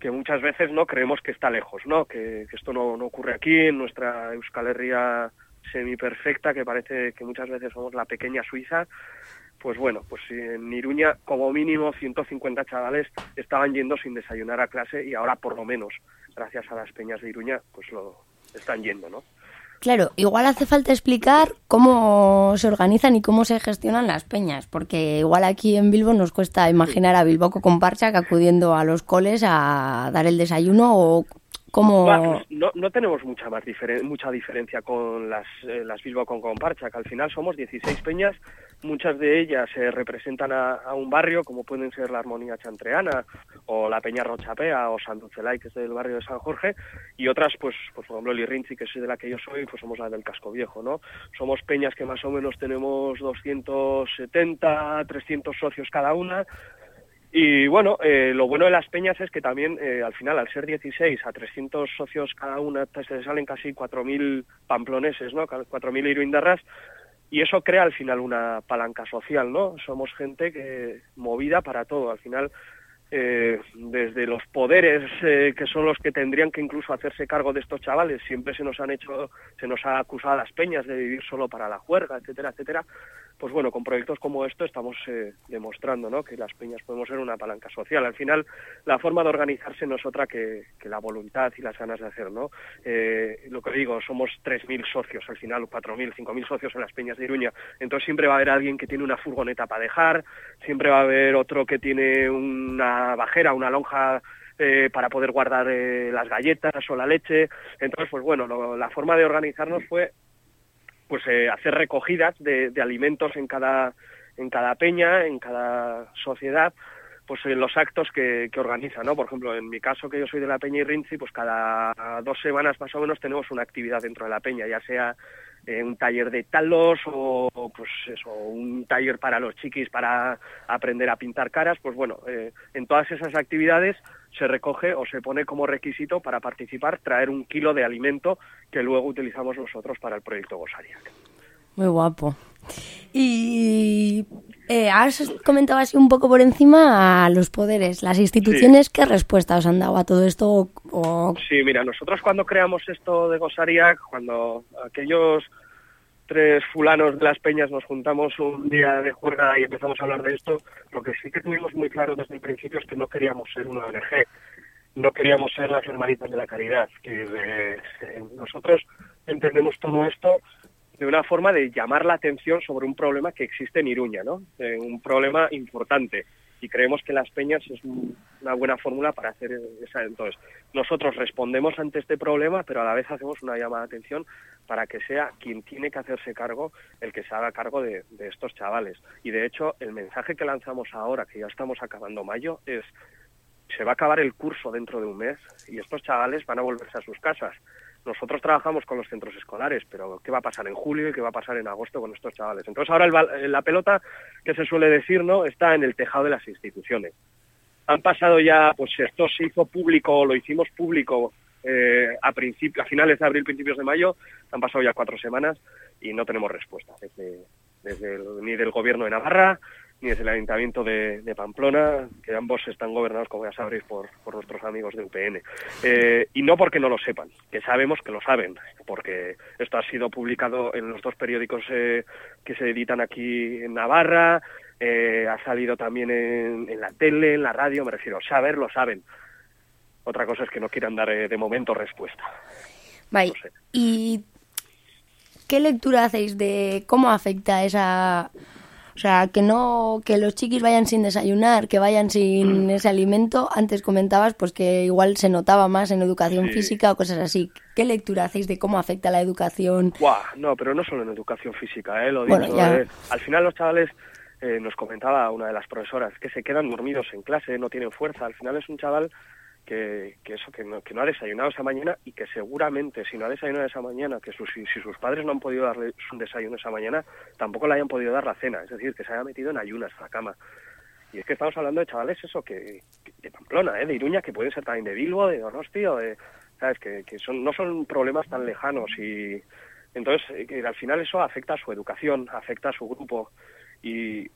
que muchas veces no creemos que está lejos, ¿no? Que, que esto no, no ocurre aquí en nuestra Euskal Herria semiperfecta, que parece que muchas veces somos la pequeña Suiza. Pues bueno, pues en Iruña como mínimo 150 chavales estaban yendo sin desayunar a clase y ahora por lo menos, gracias a las peñas de Iruña, pues lo están yendo, ¿no? Claro, igual hace falta explicar cómo se organizan y cómo se gestionan las peñas, porque igual aquí en Bilbo nos cuesta imaginar a Bilboco con Parcha acudiendo a los coles a dar el desayuno o Como... No, no tenemos mucha más diferen- mucha diferencia con las, eh, las Bilbao con Comparcha, que al final somos 16 peñas, muchas de ellas eh, representan a, un barrio, como pueden ser la Armonía Chantreana, o la Peña Rochapea, o San Dulcelay, que es del barrio de San Jorge, y otras, pues, pues por ejemplo, Lirrinchi, que es de la que yo soy, pues somos la del Casco Viejo, ¿no? Somos peñas que más o menos tenemos 270, 300 socios cada una, y bueno, eh, lo bueno de las peñas es que también eh, al final, al ser 16 a 300 socios cada una, pues, se salen casi 4.000 pamploneses, ¿no? 4.000 iruindarras, y eso crea al final una palanca social, ¿no? Somos gente que movida para todo. Al final, eh, desde los poderes eh, que son los que tendrían que incluso hacerse cargo de estos chavales, siempre se nos han hecho, se nos ha acusado a las peñas de vivir solo para la juerga, etcétera, etcétera. Pues bueno, con proyectos como esto estamos eh, demostrando, ¿no? Que las peñas podemos ser una palanca social. Al final, la forma de organizarse no es otra que, la voluntad y las ganas de hacer, ¿no? Eh, lo que digo, somos 3.000 socios, al final 4.000, 5.000 socios en las peñas de Iruña. Entonces siempre va a haber alguien que tiene una furgoneta para dejar, siempre va a haber otro que tiene una bajera, una lonja eh, para poder guardar eh, las galletas o la leche. Entonces, pues bueno, lo- la forma de organizarnos fue pues eh, hacer recogidas de, alimentos en cada en cada peña, en cada sociedad, pues en los actos que, que organiza, ¿no? Por ejemplo, en mi caso, que yo soy de la Peña Irrinzi, pues cada dos semanas más o menos tenemos una actividad dentro de la peña, ya sea eh, un taller de talos o, pues eso, un taller para los chiquis para aprender a pintar caras, pues bueno, eh, en todas esas actividades se recoge o se pone como requisito para participar traer un kilo de alimento que luego utilizamos nosotros para el proyecto Gosariak. Muy guapo. Y eh, has comentado así un poco por encima a los poderes, las instituciones, ¿qué respuesta os han dado a todo esto? O, Sí, mira, nosotros cuando creamos esto de Gosariak, cuando aquellos tres fulanos de las peñas nos juntamos un día de juerga y empezamos a hablar de esto, lo que sí que tuvimos muy claro desde el principio es que no queríamos ser una ONG, no queríamos ser las hermanitas de la caridad, que eh, nosotros entendemos todo esto de una forma de llamar la atención sobre un problema que existe en Iruña, ¿no? Eh, un problema importante. Y creemos que las peñas es un- una buena fórmula para hacer esa. Entonces, nosotros respondemos ante este problema, pero a la vez hacemos una llamada de atención para que sea quien tiene que hacerse cargo el que se haga cargo de, de estos chavales. Y de hecho, el mensaje que lanzamos ahora, que ya estamos acabando mayo, es se va a acabar el curso dentro de un mes y estos chavales van a volverse a sus casas. Nosotros trabajamos con los centros escolares, pero ¿qué va a pasar en julio y qué va a pasar en agosto con estos chavales? Entonces ahora el eh, la pelota, que se suele decir, ¿no? Está en el tejado de las instituciones. Han pasado ya, pues esto se hizo público, lo hicimos público eh, a, a finales de abril, principios de mayo, han pasado ya cuatro semanas y no tenemos respuesta desde, desde el- ni del gobierno de Navarra, ni desde el Ayuntamiento de, de Pamplona, que ambos están gobernados, como ya sabréis, por, por nuestros amigos de UPN. Eh, y no porque no lo sepan, que sabemos que lo saben, porque esto ha sido publicado en los dos periódicos eh, que se editan aquí en Navarra, eh, ha salido también en, en la tele, en la radio, me refiero, saber lo saben. Otra cosa es que no quieran dar eh, de momento respuesta. Vale. ¿Y qué lectura hacéis de cómo afecta esa... O sea, que no que los chiquis vayan sin desayunar, que vayan sin ese alimento. Antes comentabas pues que igual se notaba más en educación Sí. física o cosas así. ¿Qué lectura hacéis de cómo afecta la educación? Buah, no, pero no solo en educación física, ¿eh? lo Bueno, ya. eh. Al final los chavales, eh, nos comentaba una de las profesoras, que se quedan dormidos en clase, no tienen fuerza. Al final es un chaval que, que eso, que no, que no ha desayunado esa mañana y que seguramente si no ha desayunado esa mañana, que sus, si, sus padres no han podido darle un desayuno esa mañana, tampoco le hayan podido dar la cena. Es decir, que se haya metido en ayunas a la cama. Y es que estamos hablando de chavales, eso, que, que- de Pamplona, ¿eh? de Iruña, que pueden ser también de Bilbo, de Donosti, o de, ¿sabes? Que, que son, no son problemas tan lejanos y entonces eh, que al final eso afecta a su educación, afecta a su grupo y,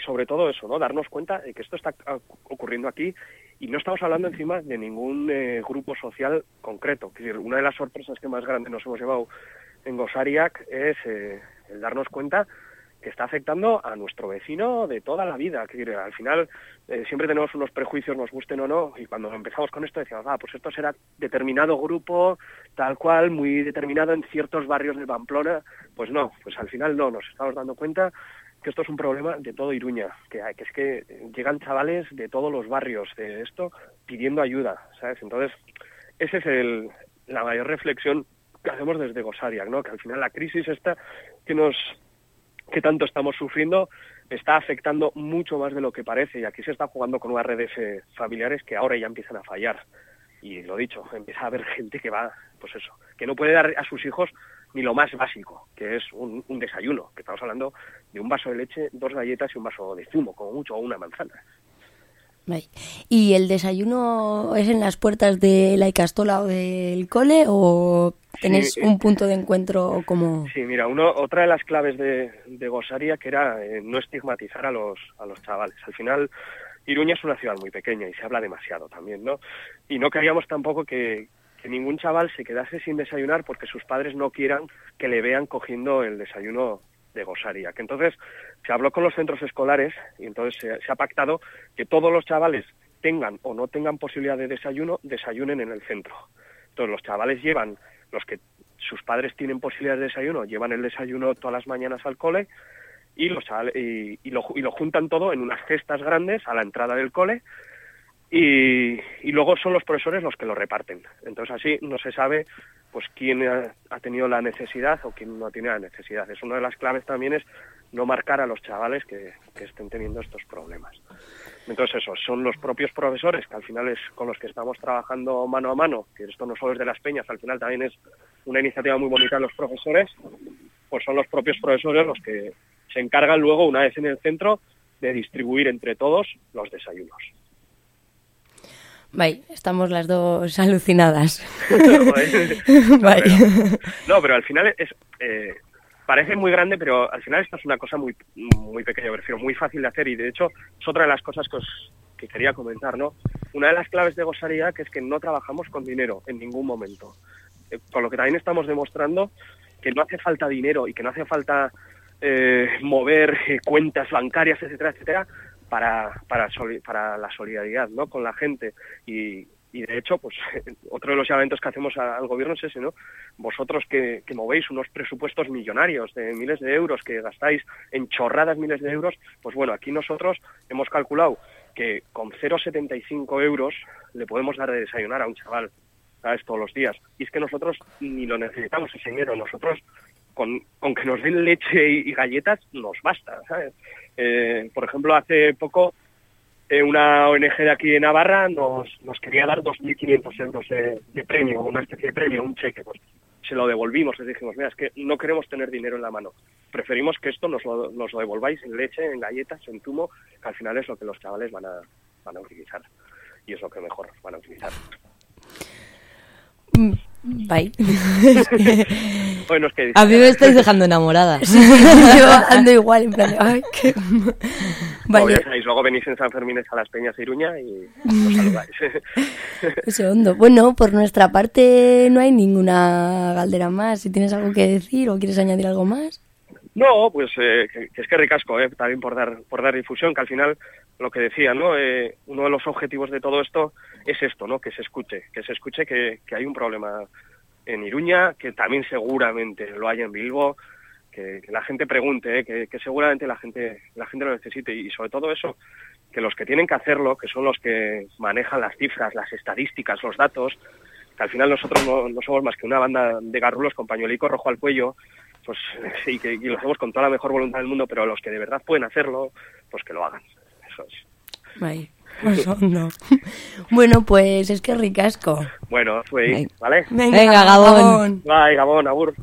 sobre todo eso, ¿no? Darnos cuenta de que esto está ah, ocurriendo aquí y no estamos hablando encima de ningún eh, grupo social concreto. Es decir, una de las sorpresas que más grandes nos hemos llevado en Gosariak es eh, el darnos cuenta que está afectando a nuestro vecino de toda la vida. Es al final eh, siempre tenemos unos prejuicios, nos gusten o no, y cuando empezamos con esto decíamos, ah, pues esto será determinado grupo, tal cual, muy determinado en ciertos barrios de Pamplona. Pues no, pues al final no, nos estamos dando cuenta que esto es un problema de todo Iruña, que, que es que llegan chavales de todos los barrios de esto pidiendo ayuda, ¿sabes? Entonces, ese es el, la mayor reflexión que hacemos desde Gosariak, ¿no? Que al final la crisis esta que nos que tanto estamos sufriendo está afectando mucho más de lo que parece y aquí se está jugando con unas redes eh, familiares que ahora ya empiezan a fallar y lo dicho empieza a haber gente que va pues eso que no puede dar a sus hijos ni lo más básico que es un, un desayuno que estamos hablando de un vaso de leche dos galletas y un vaso de zumo como mucho o una manzana. ¿Y el desayuno es en las puertas de la Icastola o del cole o tenéis Sí, un punto de encuentro como... Sí, mira, uno, otra de las claves de, de Gosaria que era eh, no estigmatizar a los, a los chavales. Al final, Iruña es una ciudad muy pequeña y se habla demasiado también, ¿no? Y no queríamos tampoco que, que ningún chaval se quedase sin desayunar porque sus padres no quieran que le vean cogiendo el desayuno de Gosaria. Que entonces se habló con los centros escolares y entonces se, ha pactado que todos los chavales tengan o no tengan posibilidad de desayuno, desayunen en el centro. Entonces los chavales llevan, los que sus padres tienen posibilidad de desayuno, llevan el desayuno todas las mañanas al cole y, los y, lo, y lo juntan todo en unas cestas grandes a la entrada del cole y, luego son los profesores los que lo reparten. Entonces así no se sabe pues quién ha, ha tenido la necesidad o quién no ha tenido la necesidad. Es una de las claves también es no marcar a los chavales que, que estén teniendo estos problemas. Entonces eso, son los propios profesores, que al final es con los que estamos trabajando mano a mano, que esto no solo es de las peñas, al final también es una iniciativa muy bonita de los profesores, pues son los propios profesores los que se encargan luego, una vez en el centro, de distribuir entre todos los desayunos. Vale, estamos las dos alucinadas. No, pero al final es eh, parece muy grande, pero al final esta es una cosa muy muy pequeña, me refiero, muy fácil de hacer y de hecho es otra de las cosas que, os- que quería comentar, ¿no? Una de las claves de Gosaria que es que no trabajamos con dinero en ningún momento. Eh, con lo que también estamos demostrando que no hace falta dinero y que no hace falta eh, mover eh, cuentas bancarias, etcétera, etcétera, para, para, para la solidaridad ¿no? con la gente. Y, y de hecho, pues otro de los llamamientos que hacemos al gobierno es ese, ¿no? Vosotros que, que movéis unos presupuestos millonarios de miles de euros, que gastáis en chorradas miles de euros, pues bueno, aquí nosotros hemos calculado que con 0,75 euros le podemos dar de desayunar a un chaval, ¿sabes? Todos los días. Y es que nosotros ni lo necesitamos ese dinero, nosotros con, con que nos den leche y, y galletas nos basta, ¿sabes? Eh, por ejemplo, hace poco eh, una ONG de aquí de Navarra nos, nos quería dar 2.500 euros de, de premio, una especie de premio, un cheque. Pues se lo devolvimos, les dijimos, mira, es que no queremos tener dinero en la mano. Preferimos que esto nos lo, nos lo devolváis en leche, en galletas, en zumo, que al final es lo que los chavales van a, van a utilizar. Y es lo que mejor van a utilizar. Bye. Bueno, es que... A mí me estáis dejando enamorada. Yo ando igual, en plan, de, ay, qué... Luego, Vale, ya sabéis, luego venís en San Fermín a las Peñas de Iruña y nos saludáis. ese hondo. Bueno, por nuestra parte no hay ninguna galdera más. Si tienes algo que decir o quieres añadir algo más. No, pues eh, que, que es que ricasco, eh, también por dar, por dar difusión, que al final, lo que decía, ¿no? Eh, uno de los objetivos de todo esto es esto, ¿no? Que se escuche, que se escuche que, que hay un problema en Iruña, que también seguramente lo hay en Bilbo, que, la gente pregunte, ¿eh? que, seguramente la gente, la gente lo necesite y sobre todo eso, que los que tienen que hacerlo, que son los que manejan las cifras, las estadísticas, los datos, que al final nosotros no, somos más que una banda de garrulos con pañuelico rojo al cuello, pues sí, que y lo hacemos con toda la mejor voluntad del mundo, pero los que de verdad pueden hacerlo, pues que lo hagan. Eso es. Pues hondo. Bueno, pues es que ricasco. Bueno, fue ¿vale? Venga, Gabón. Bye, Gabón, Agur.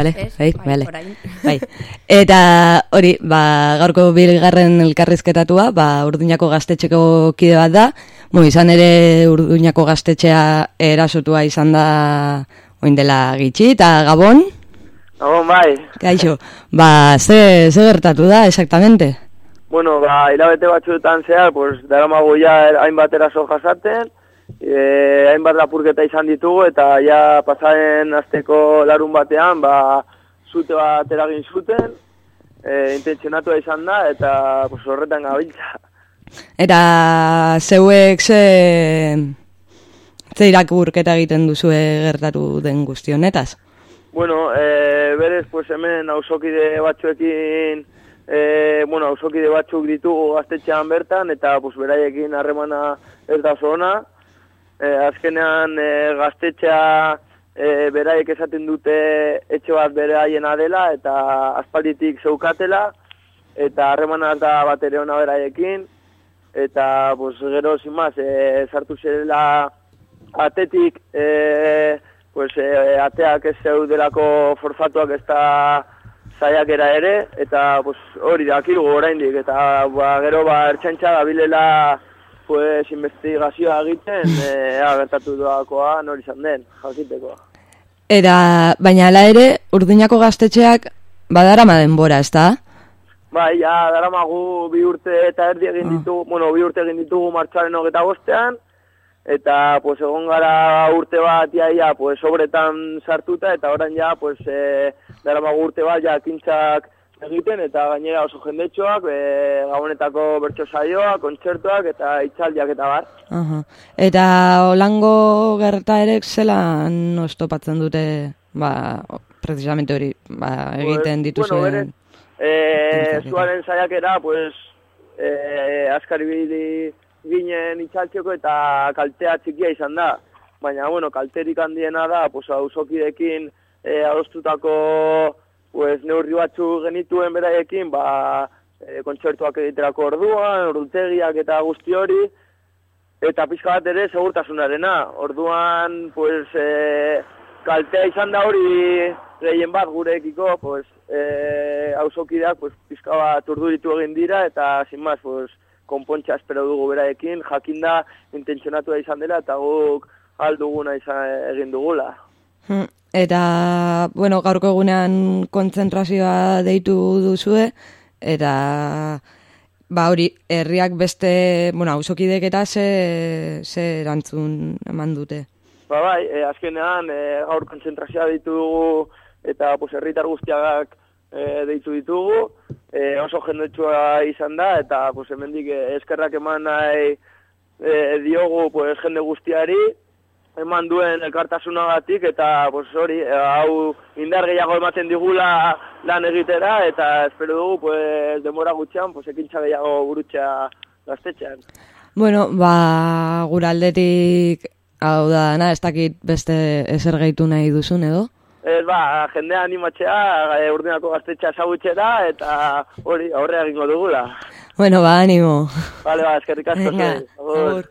Bale, Ez? bai, Bai, bale. orain. Bai. Eta hori, ba, gaurko bilgarren elkarrizketatua, ba, urduñako gaztetxeko kide bat da, Bo, izan ere urduñako gaztetxea erasotua izan da oin dela gitxi, eta Gabon, Gabon, bai. Kaixo, ba, ze, ze gertatu da, exactamente? Bueno, ba, hilabete batzuetan zehar, pues, daramagu ja hainbat eraso jasaten, e, hainbat lapurketa izan ditugu, eta ja pasaren azteko larun batean, ba, zute bat eragin zuten, e, intentzionatua izan da, eta pues, horretan gabiltza. Eta zeuek ze, ze irakurketa egiten duzue gertatu den guzti honetaz? Bueno, e, berez, pues, hemen auzokide batzuekin, e, bueno, auzokide batzuk ditugu gaztetxean bertan, eta pues, beraiekin harremana ez da oso ona. E, azkenean e, gaztetxea e, beraiek esaten dute etxe bat beraiena dela, eta aspalditik zeukatela, eta harremana ez da bat ere ona beraiekin, eta pues, gero, más, e, sartu zirela atetik, e, pues, e, ateak ez zeudelako forfatuak ez da zaiakera ere, eta pues, hori dakigu oraindik, eta ba, gero ba, ertxantxa gabilela pues, investigazioa egiten, e, ea gertatu doakoa nori izan den, jakiteko. Eta, baina ala ere, urduñako gaztetxeak badarama denbora, ez da? Bai, ja, daramagu bi urte eta erdi egin ditugu, bueno, bi urte egin ditugu martxaren hogeta bostean, eta pues egon gara urte bat ia, ia pues sobretan sartuta eta orain ja pues e, daramagu urte bat ja kintzak egiten eta gainera oso jendetxoak, e, gabonetako bertso saioak, kontzertuak eta itxaldiak eta bar. Aha. Eta holango gertaerek zelan oztopatzen dute, ba, precisamente hori, ba, egiten dituzuen... Bueno, bere, e, zuaren saiakera, pues, e, askari bidi ginen itxaltzeko eta kaltea txikia izan da. Baina, bueno, kalterik handiena da, pues, auzokidekin e, adostutako pues, neurri batzu genituen beraiekin, ba, e, kontzertuak egiterako orduan, ordutegiak eta guzti hori, eta pixka bat ere segurtasunarena. Orduan, pues, e, kaltea izan da hori gehien bat gurekiko, pues, e, auzokideak, pues, pixka bat urduritu egin dira, eta, sin más, pues, konpontxa espero dugu beraekin, jakinda intentzionatua izan dela, eta guk alduguna izan egin dugula. Eta, bueno, gaurko egunean kontzentrazioa deitu duzue, eta, ba hori, herriak beste, bueno, hausokidek eta ze, ze erantzun eman dute. Ba bai, e, azkenean, e, gaur kontzentrazioa deitu dugu, eta pues, herritar guztiagak e, deitu ditugu, e, oso jendetsua izan da, eta pues, hemendik eskerrak eman nahi e, diogu pues, jende guztiari, eman duen elkartasunagatik eta pues, hori, e, hau indar gehiago ematen digula lan egitera eta espero dugu pues, demora gutxean pues, ekintza gehiago burutxa gaztetxean. Bueno, ba, gura aldetik, hau da, na, ez dakit beste ezer gehitu nahi duzun edo? Ez ba, jendea animatzea, e, urdinako gaztetxea zagutxera eta hori, aurre egingo dugula. Bueno, ba, animo. Vale, ba, eskerrik asko. Agur.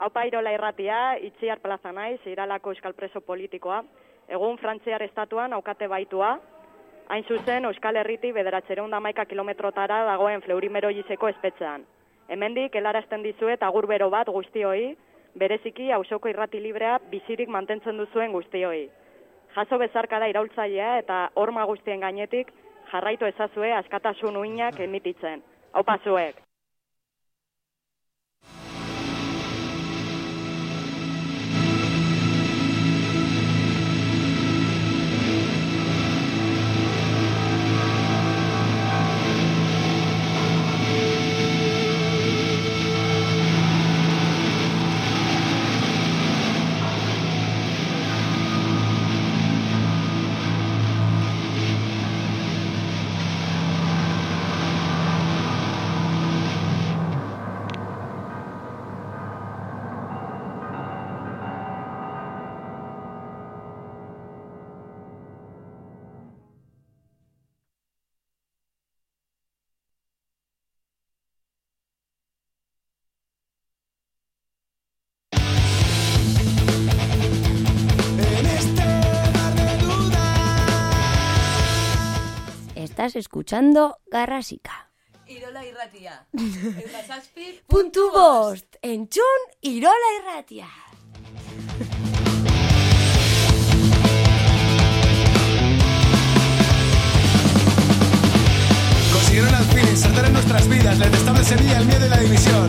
Haupa Irola irratia, itziar plaza naiz, iralako euskal preso politikoa. Egun Frantziar estatuan aukate baitua, hain zuzen Euskal Herriti bederatzereun damaika kilometrotara dagoen fleurimero jizeko espetxean. Hemendik helarazten dizuet agur bero bat guztioi, bereziki auzoko irrati librea bizirik mantentzen duzuen guztioi. Jaso bezarka da iraultzailea eta horma guztien gainetik jarraitu ezazue askatasun uinak emititzen. Haupa zuek! Estás escuchando Garrasica. Irola irratia. Puntu bost, entzun Irola irratia. Consiguieron al fin insertar en nuestras vidas la detestable semilla del miedo y la división.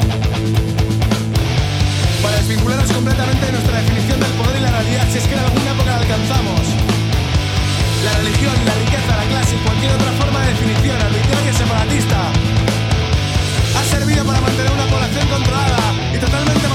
Para desvincularnos completamente de nuestra definición del poder y la realidad, si es que en alguna época la alcanzamos. La religión, la riqueza, la clase y cualquier otra forma de definición. Arbitraria y separatista. Ha servido para mantener una población controlada y totalmente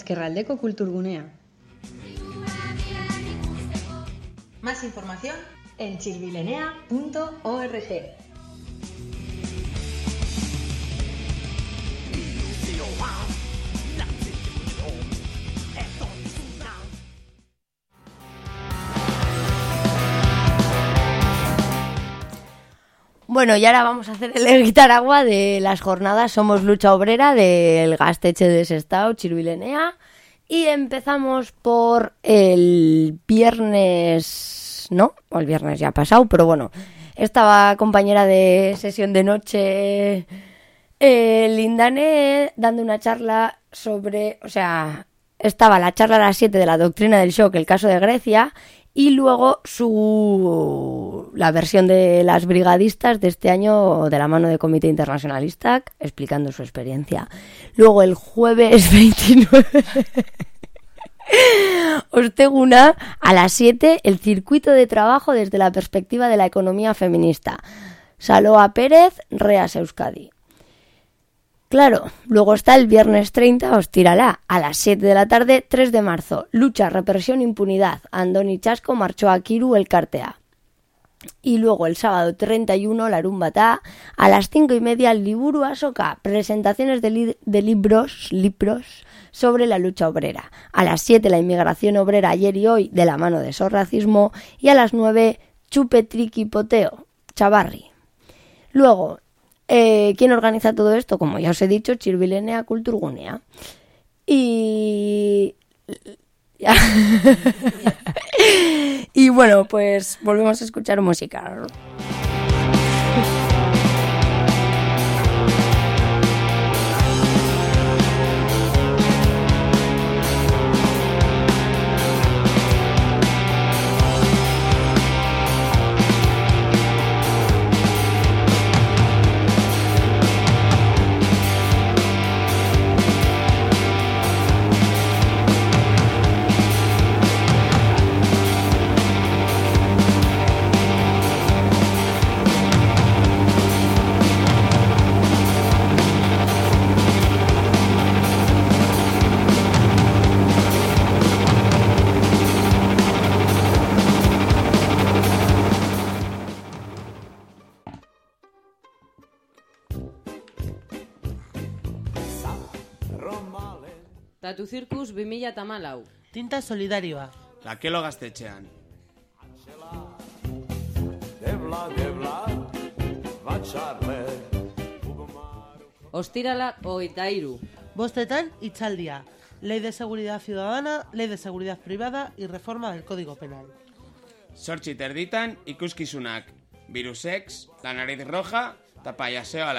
Ezkerraldeko kulturgunea. Más información en chirvilenea.org. Bueno, y ahora vamos a hacer el guitaragua de las jornadas Somos Lucha Obrera del Gasteche de Sestao, Chirvilenea. Y empezamos por el viernes, ¿no? O el viernes ya ha pasado, pero bueno. Estaba compañera de sesión de noche, eh, Lindane, dando una charla sobre, o sea, estaba la charla a las 7 de la doctrina del shock, el caso de Grecia, y luego su la versión de las brigadistas de este año de la mano de Comité Internacionalista explicando su experiencia. Luego el jueves 29 Osteguna a las 7 el circuito de trabajo desde la perspectiva de la economía feminista. Saloa Pérez, Reas Euskadi. Claro, luego está el viernes 30, os a las 7 de la tarde, 3 de marzo. Lucha, represión, impunidad. Andoni Chasco marchó a Kiru el Cartea. Y luego el sábado 31, la Rumbata, a las 5 y media, Liburu Asoka, presentaciones de, li- de libros, libros sobre la lucha obrera. A las 7, la inmigración obrera ayer y hoy, de la mano de Sorracismo. Y a las 9, Chupe Triqui Poteo, Chavarri. Luego, eh, ¿quién organiza todo esto? Como ya os he dicho, Chirvilenea Culturgunea. Y... y bueno, pues volvemos a escuchar música. Tatu Circus 2008. Tinta solidarioa. Lakelo gaztetxean. Debla, debla, batxarle. Ostirala hogeita iru. Bostetan, itzaldia. Ley de Seguridad Ciudadana, Ley de Seguridad Privada y Reforma del Código Penal. Sortzi terditan ikuskizunak. Virusex, la nariz roja, eta paiaseo a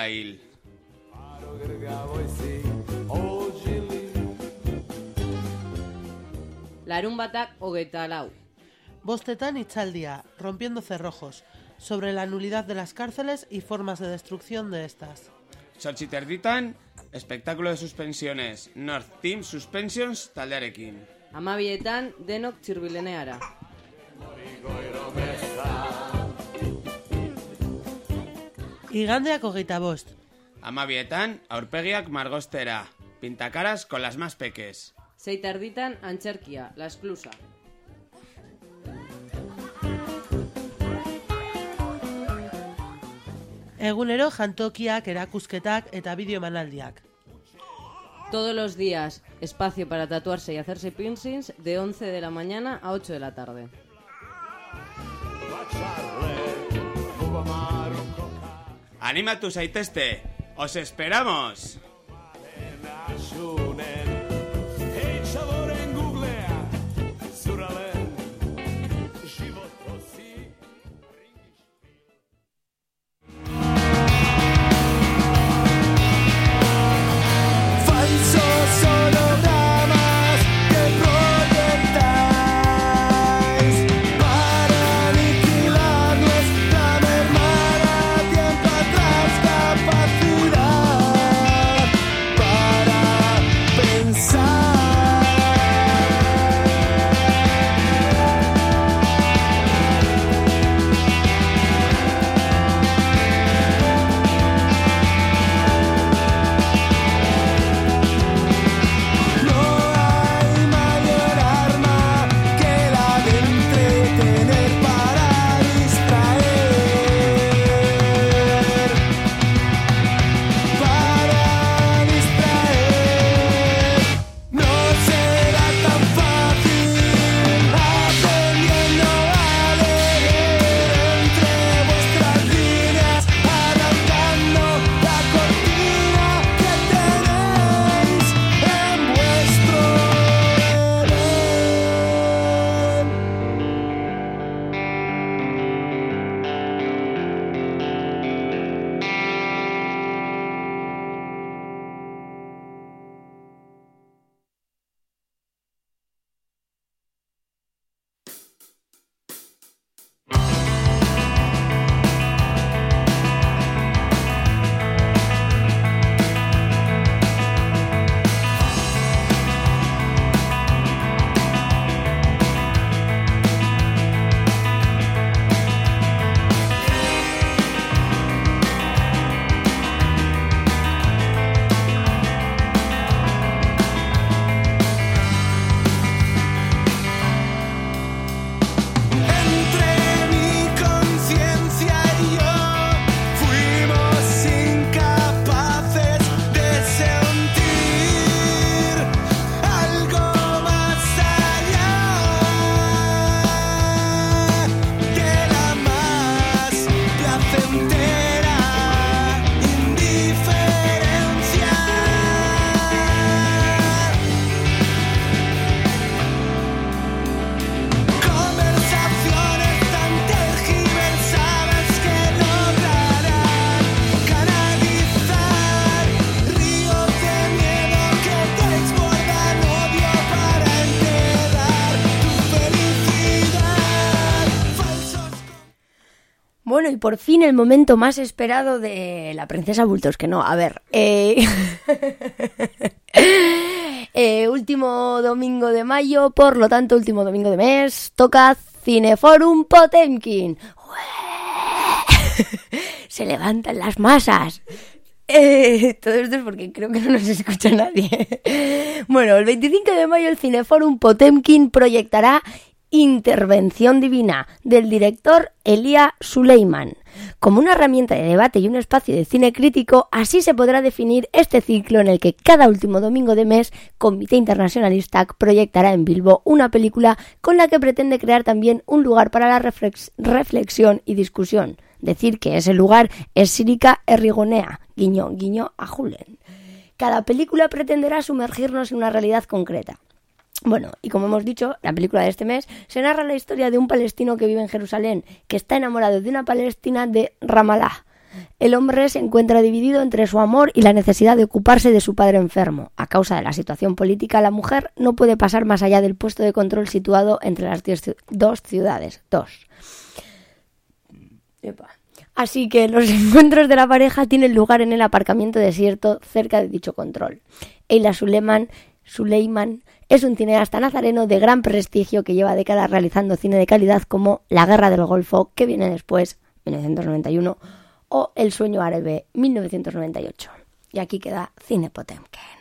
la hil. Larun batak hogeita lau. Bostetan, itzaldia. Rompiendo cerrojos. Sobre la nulidad de las cárceles y formas de destrucción de estas. Sortzi terditan, espectáculo de suspensiones. North Team Suspensions taldearekin. Amabietan denok txirbileneara. Igandeak hogeita bost. Amabietan, aurpegiak margostera. Pintacaras con las más peques. Zeita erditan antxerkia, la esklusa. Egunero jantokiak, erakusketak eta bideo manaldiak. Todos los días, espacio para tatuarse y hacerse piercings de 11 de la mañana a 8 de la tarde. Animatu zaitezte, os esperamos! Por fin el momento más esperado de la princesa Bultos, que no, a ver. eh, eh, último domingo de mayo, por lo tanto, último domingo de mes, toca Cineforum Potemkin. Se levantan las masas. Eh, todo esto es porque creo que no nos escucha nadie. Bueno, el 25 de mayo el Cineforum Potemkin proyectará Intervención Divina del director Elia Suleiman. Como una herramienta de debate y un espacio de cine crítico, así se podrá definir este ciclo en el que cada último domingo de mes Comité Internacionalista proyectará en Bilbo una película con la que pretende crear también un lugar para la reflex- reflexión y discusión. Decir que ese lugar es Sírica Errigonea, guiño, guiño a Julen. Cada película pretenderá sumergirnos en una realidad concreta. Bueno, y como hemos dicho, la película de este mes se narra la historia de un palestino que vive en Jerusalén, que está enamorado de una palestina de Ramallah. El hombre se encuentra dividido entre su amor y la necesidad de ocuparse de su padre enfermo. A causa de la situación política, la mujer no puede pasar más allá del puesto de control situado entre las dos ciudades. Dos. Así que los encuentros de la pareja tienen lugar en el aparcamiento desierto cerca de dicho control. Eila Suleiman es un cineasta nazareno de gran prestigio que lleva décadas realizando cine de calidad como La Guerra del Golfo, que viene después, 1991, o El Sueño Árabe, 1998. Y aquí queda Cine Potemkin.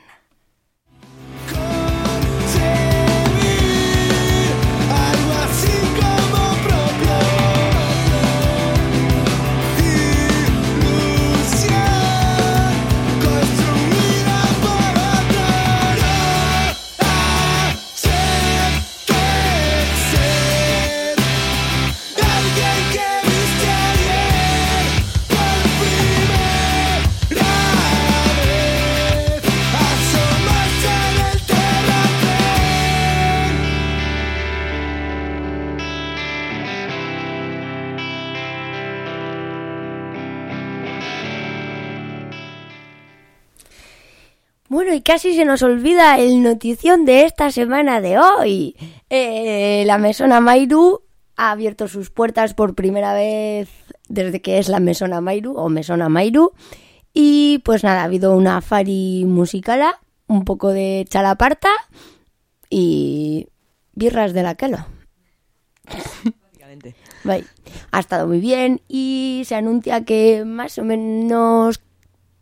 Bueno, y casi se nos olvida el notición de esta semana de hoy. Eh, la Mesona Mairu ha abierto sus puertas por primera vez desde que es la Mesona Mairu o Mesona Mairu. Y pues nada, ha habido una fari musicala, un poco de chalaparta y birras de la Kelo. Ha estado muy bien y se anuncia que más o menos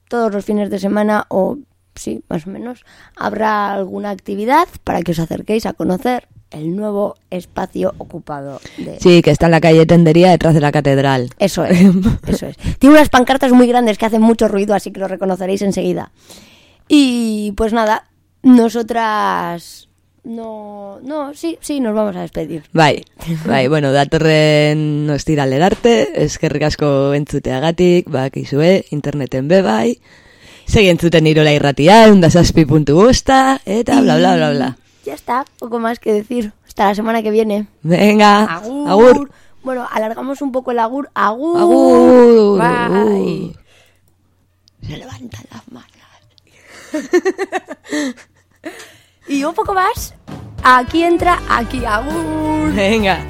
todos los fines de semana o sí, más o menos, habrá alguna actividad para que os acerquéis a conocer el nuevo espacio ocupado de... Sí, que está en la calle Tendería detrás de la catedral. Eso es, eso es. Tiene unas pancartas muy grandes que hacen mucho ruido, así que lo reconoceréis enseguida. Y pues nada, nosotras... No, no, sí, sí, nos vamos a despedir. Bai, bai, bueno, datorren ostiralera arte, eskerrik asko entzuteagatik, bakizue, interneten be bai, segi entzuten irola irratia, undasazpi.bosta, eta bla, bla, bla, bla. Ya está, poco más que decir. Hasta la semana que viene. Venga, Agur. agur. Bueno, alargamos un poco el agur. Agur. Agur. Bye. Se levantan las manos. y un poco más. Aquí entra, aquí agur. Venga.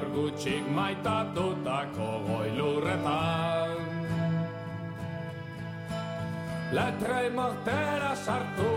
Inor gutxik maitatutako goilurretan Letrei mortera sartu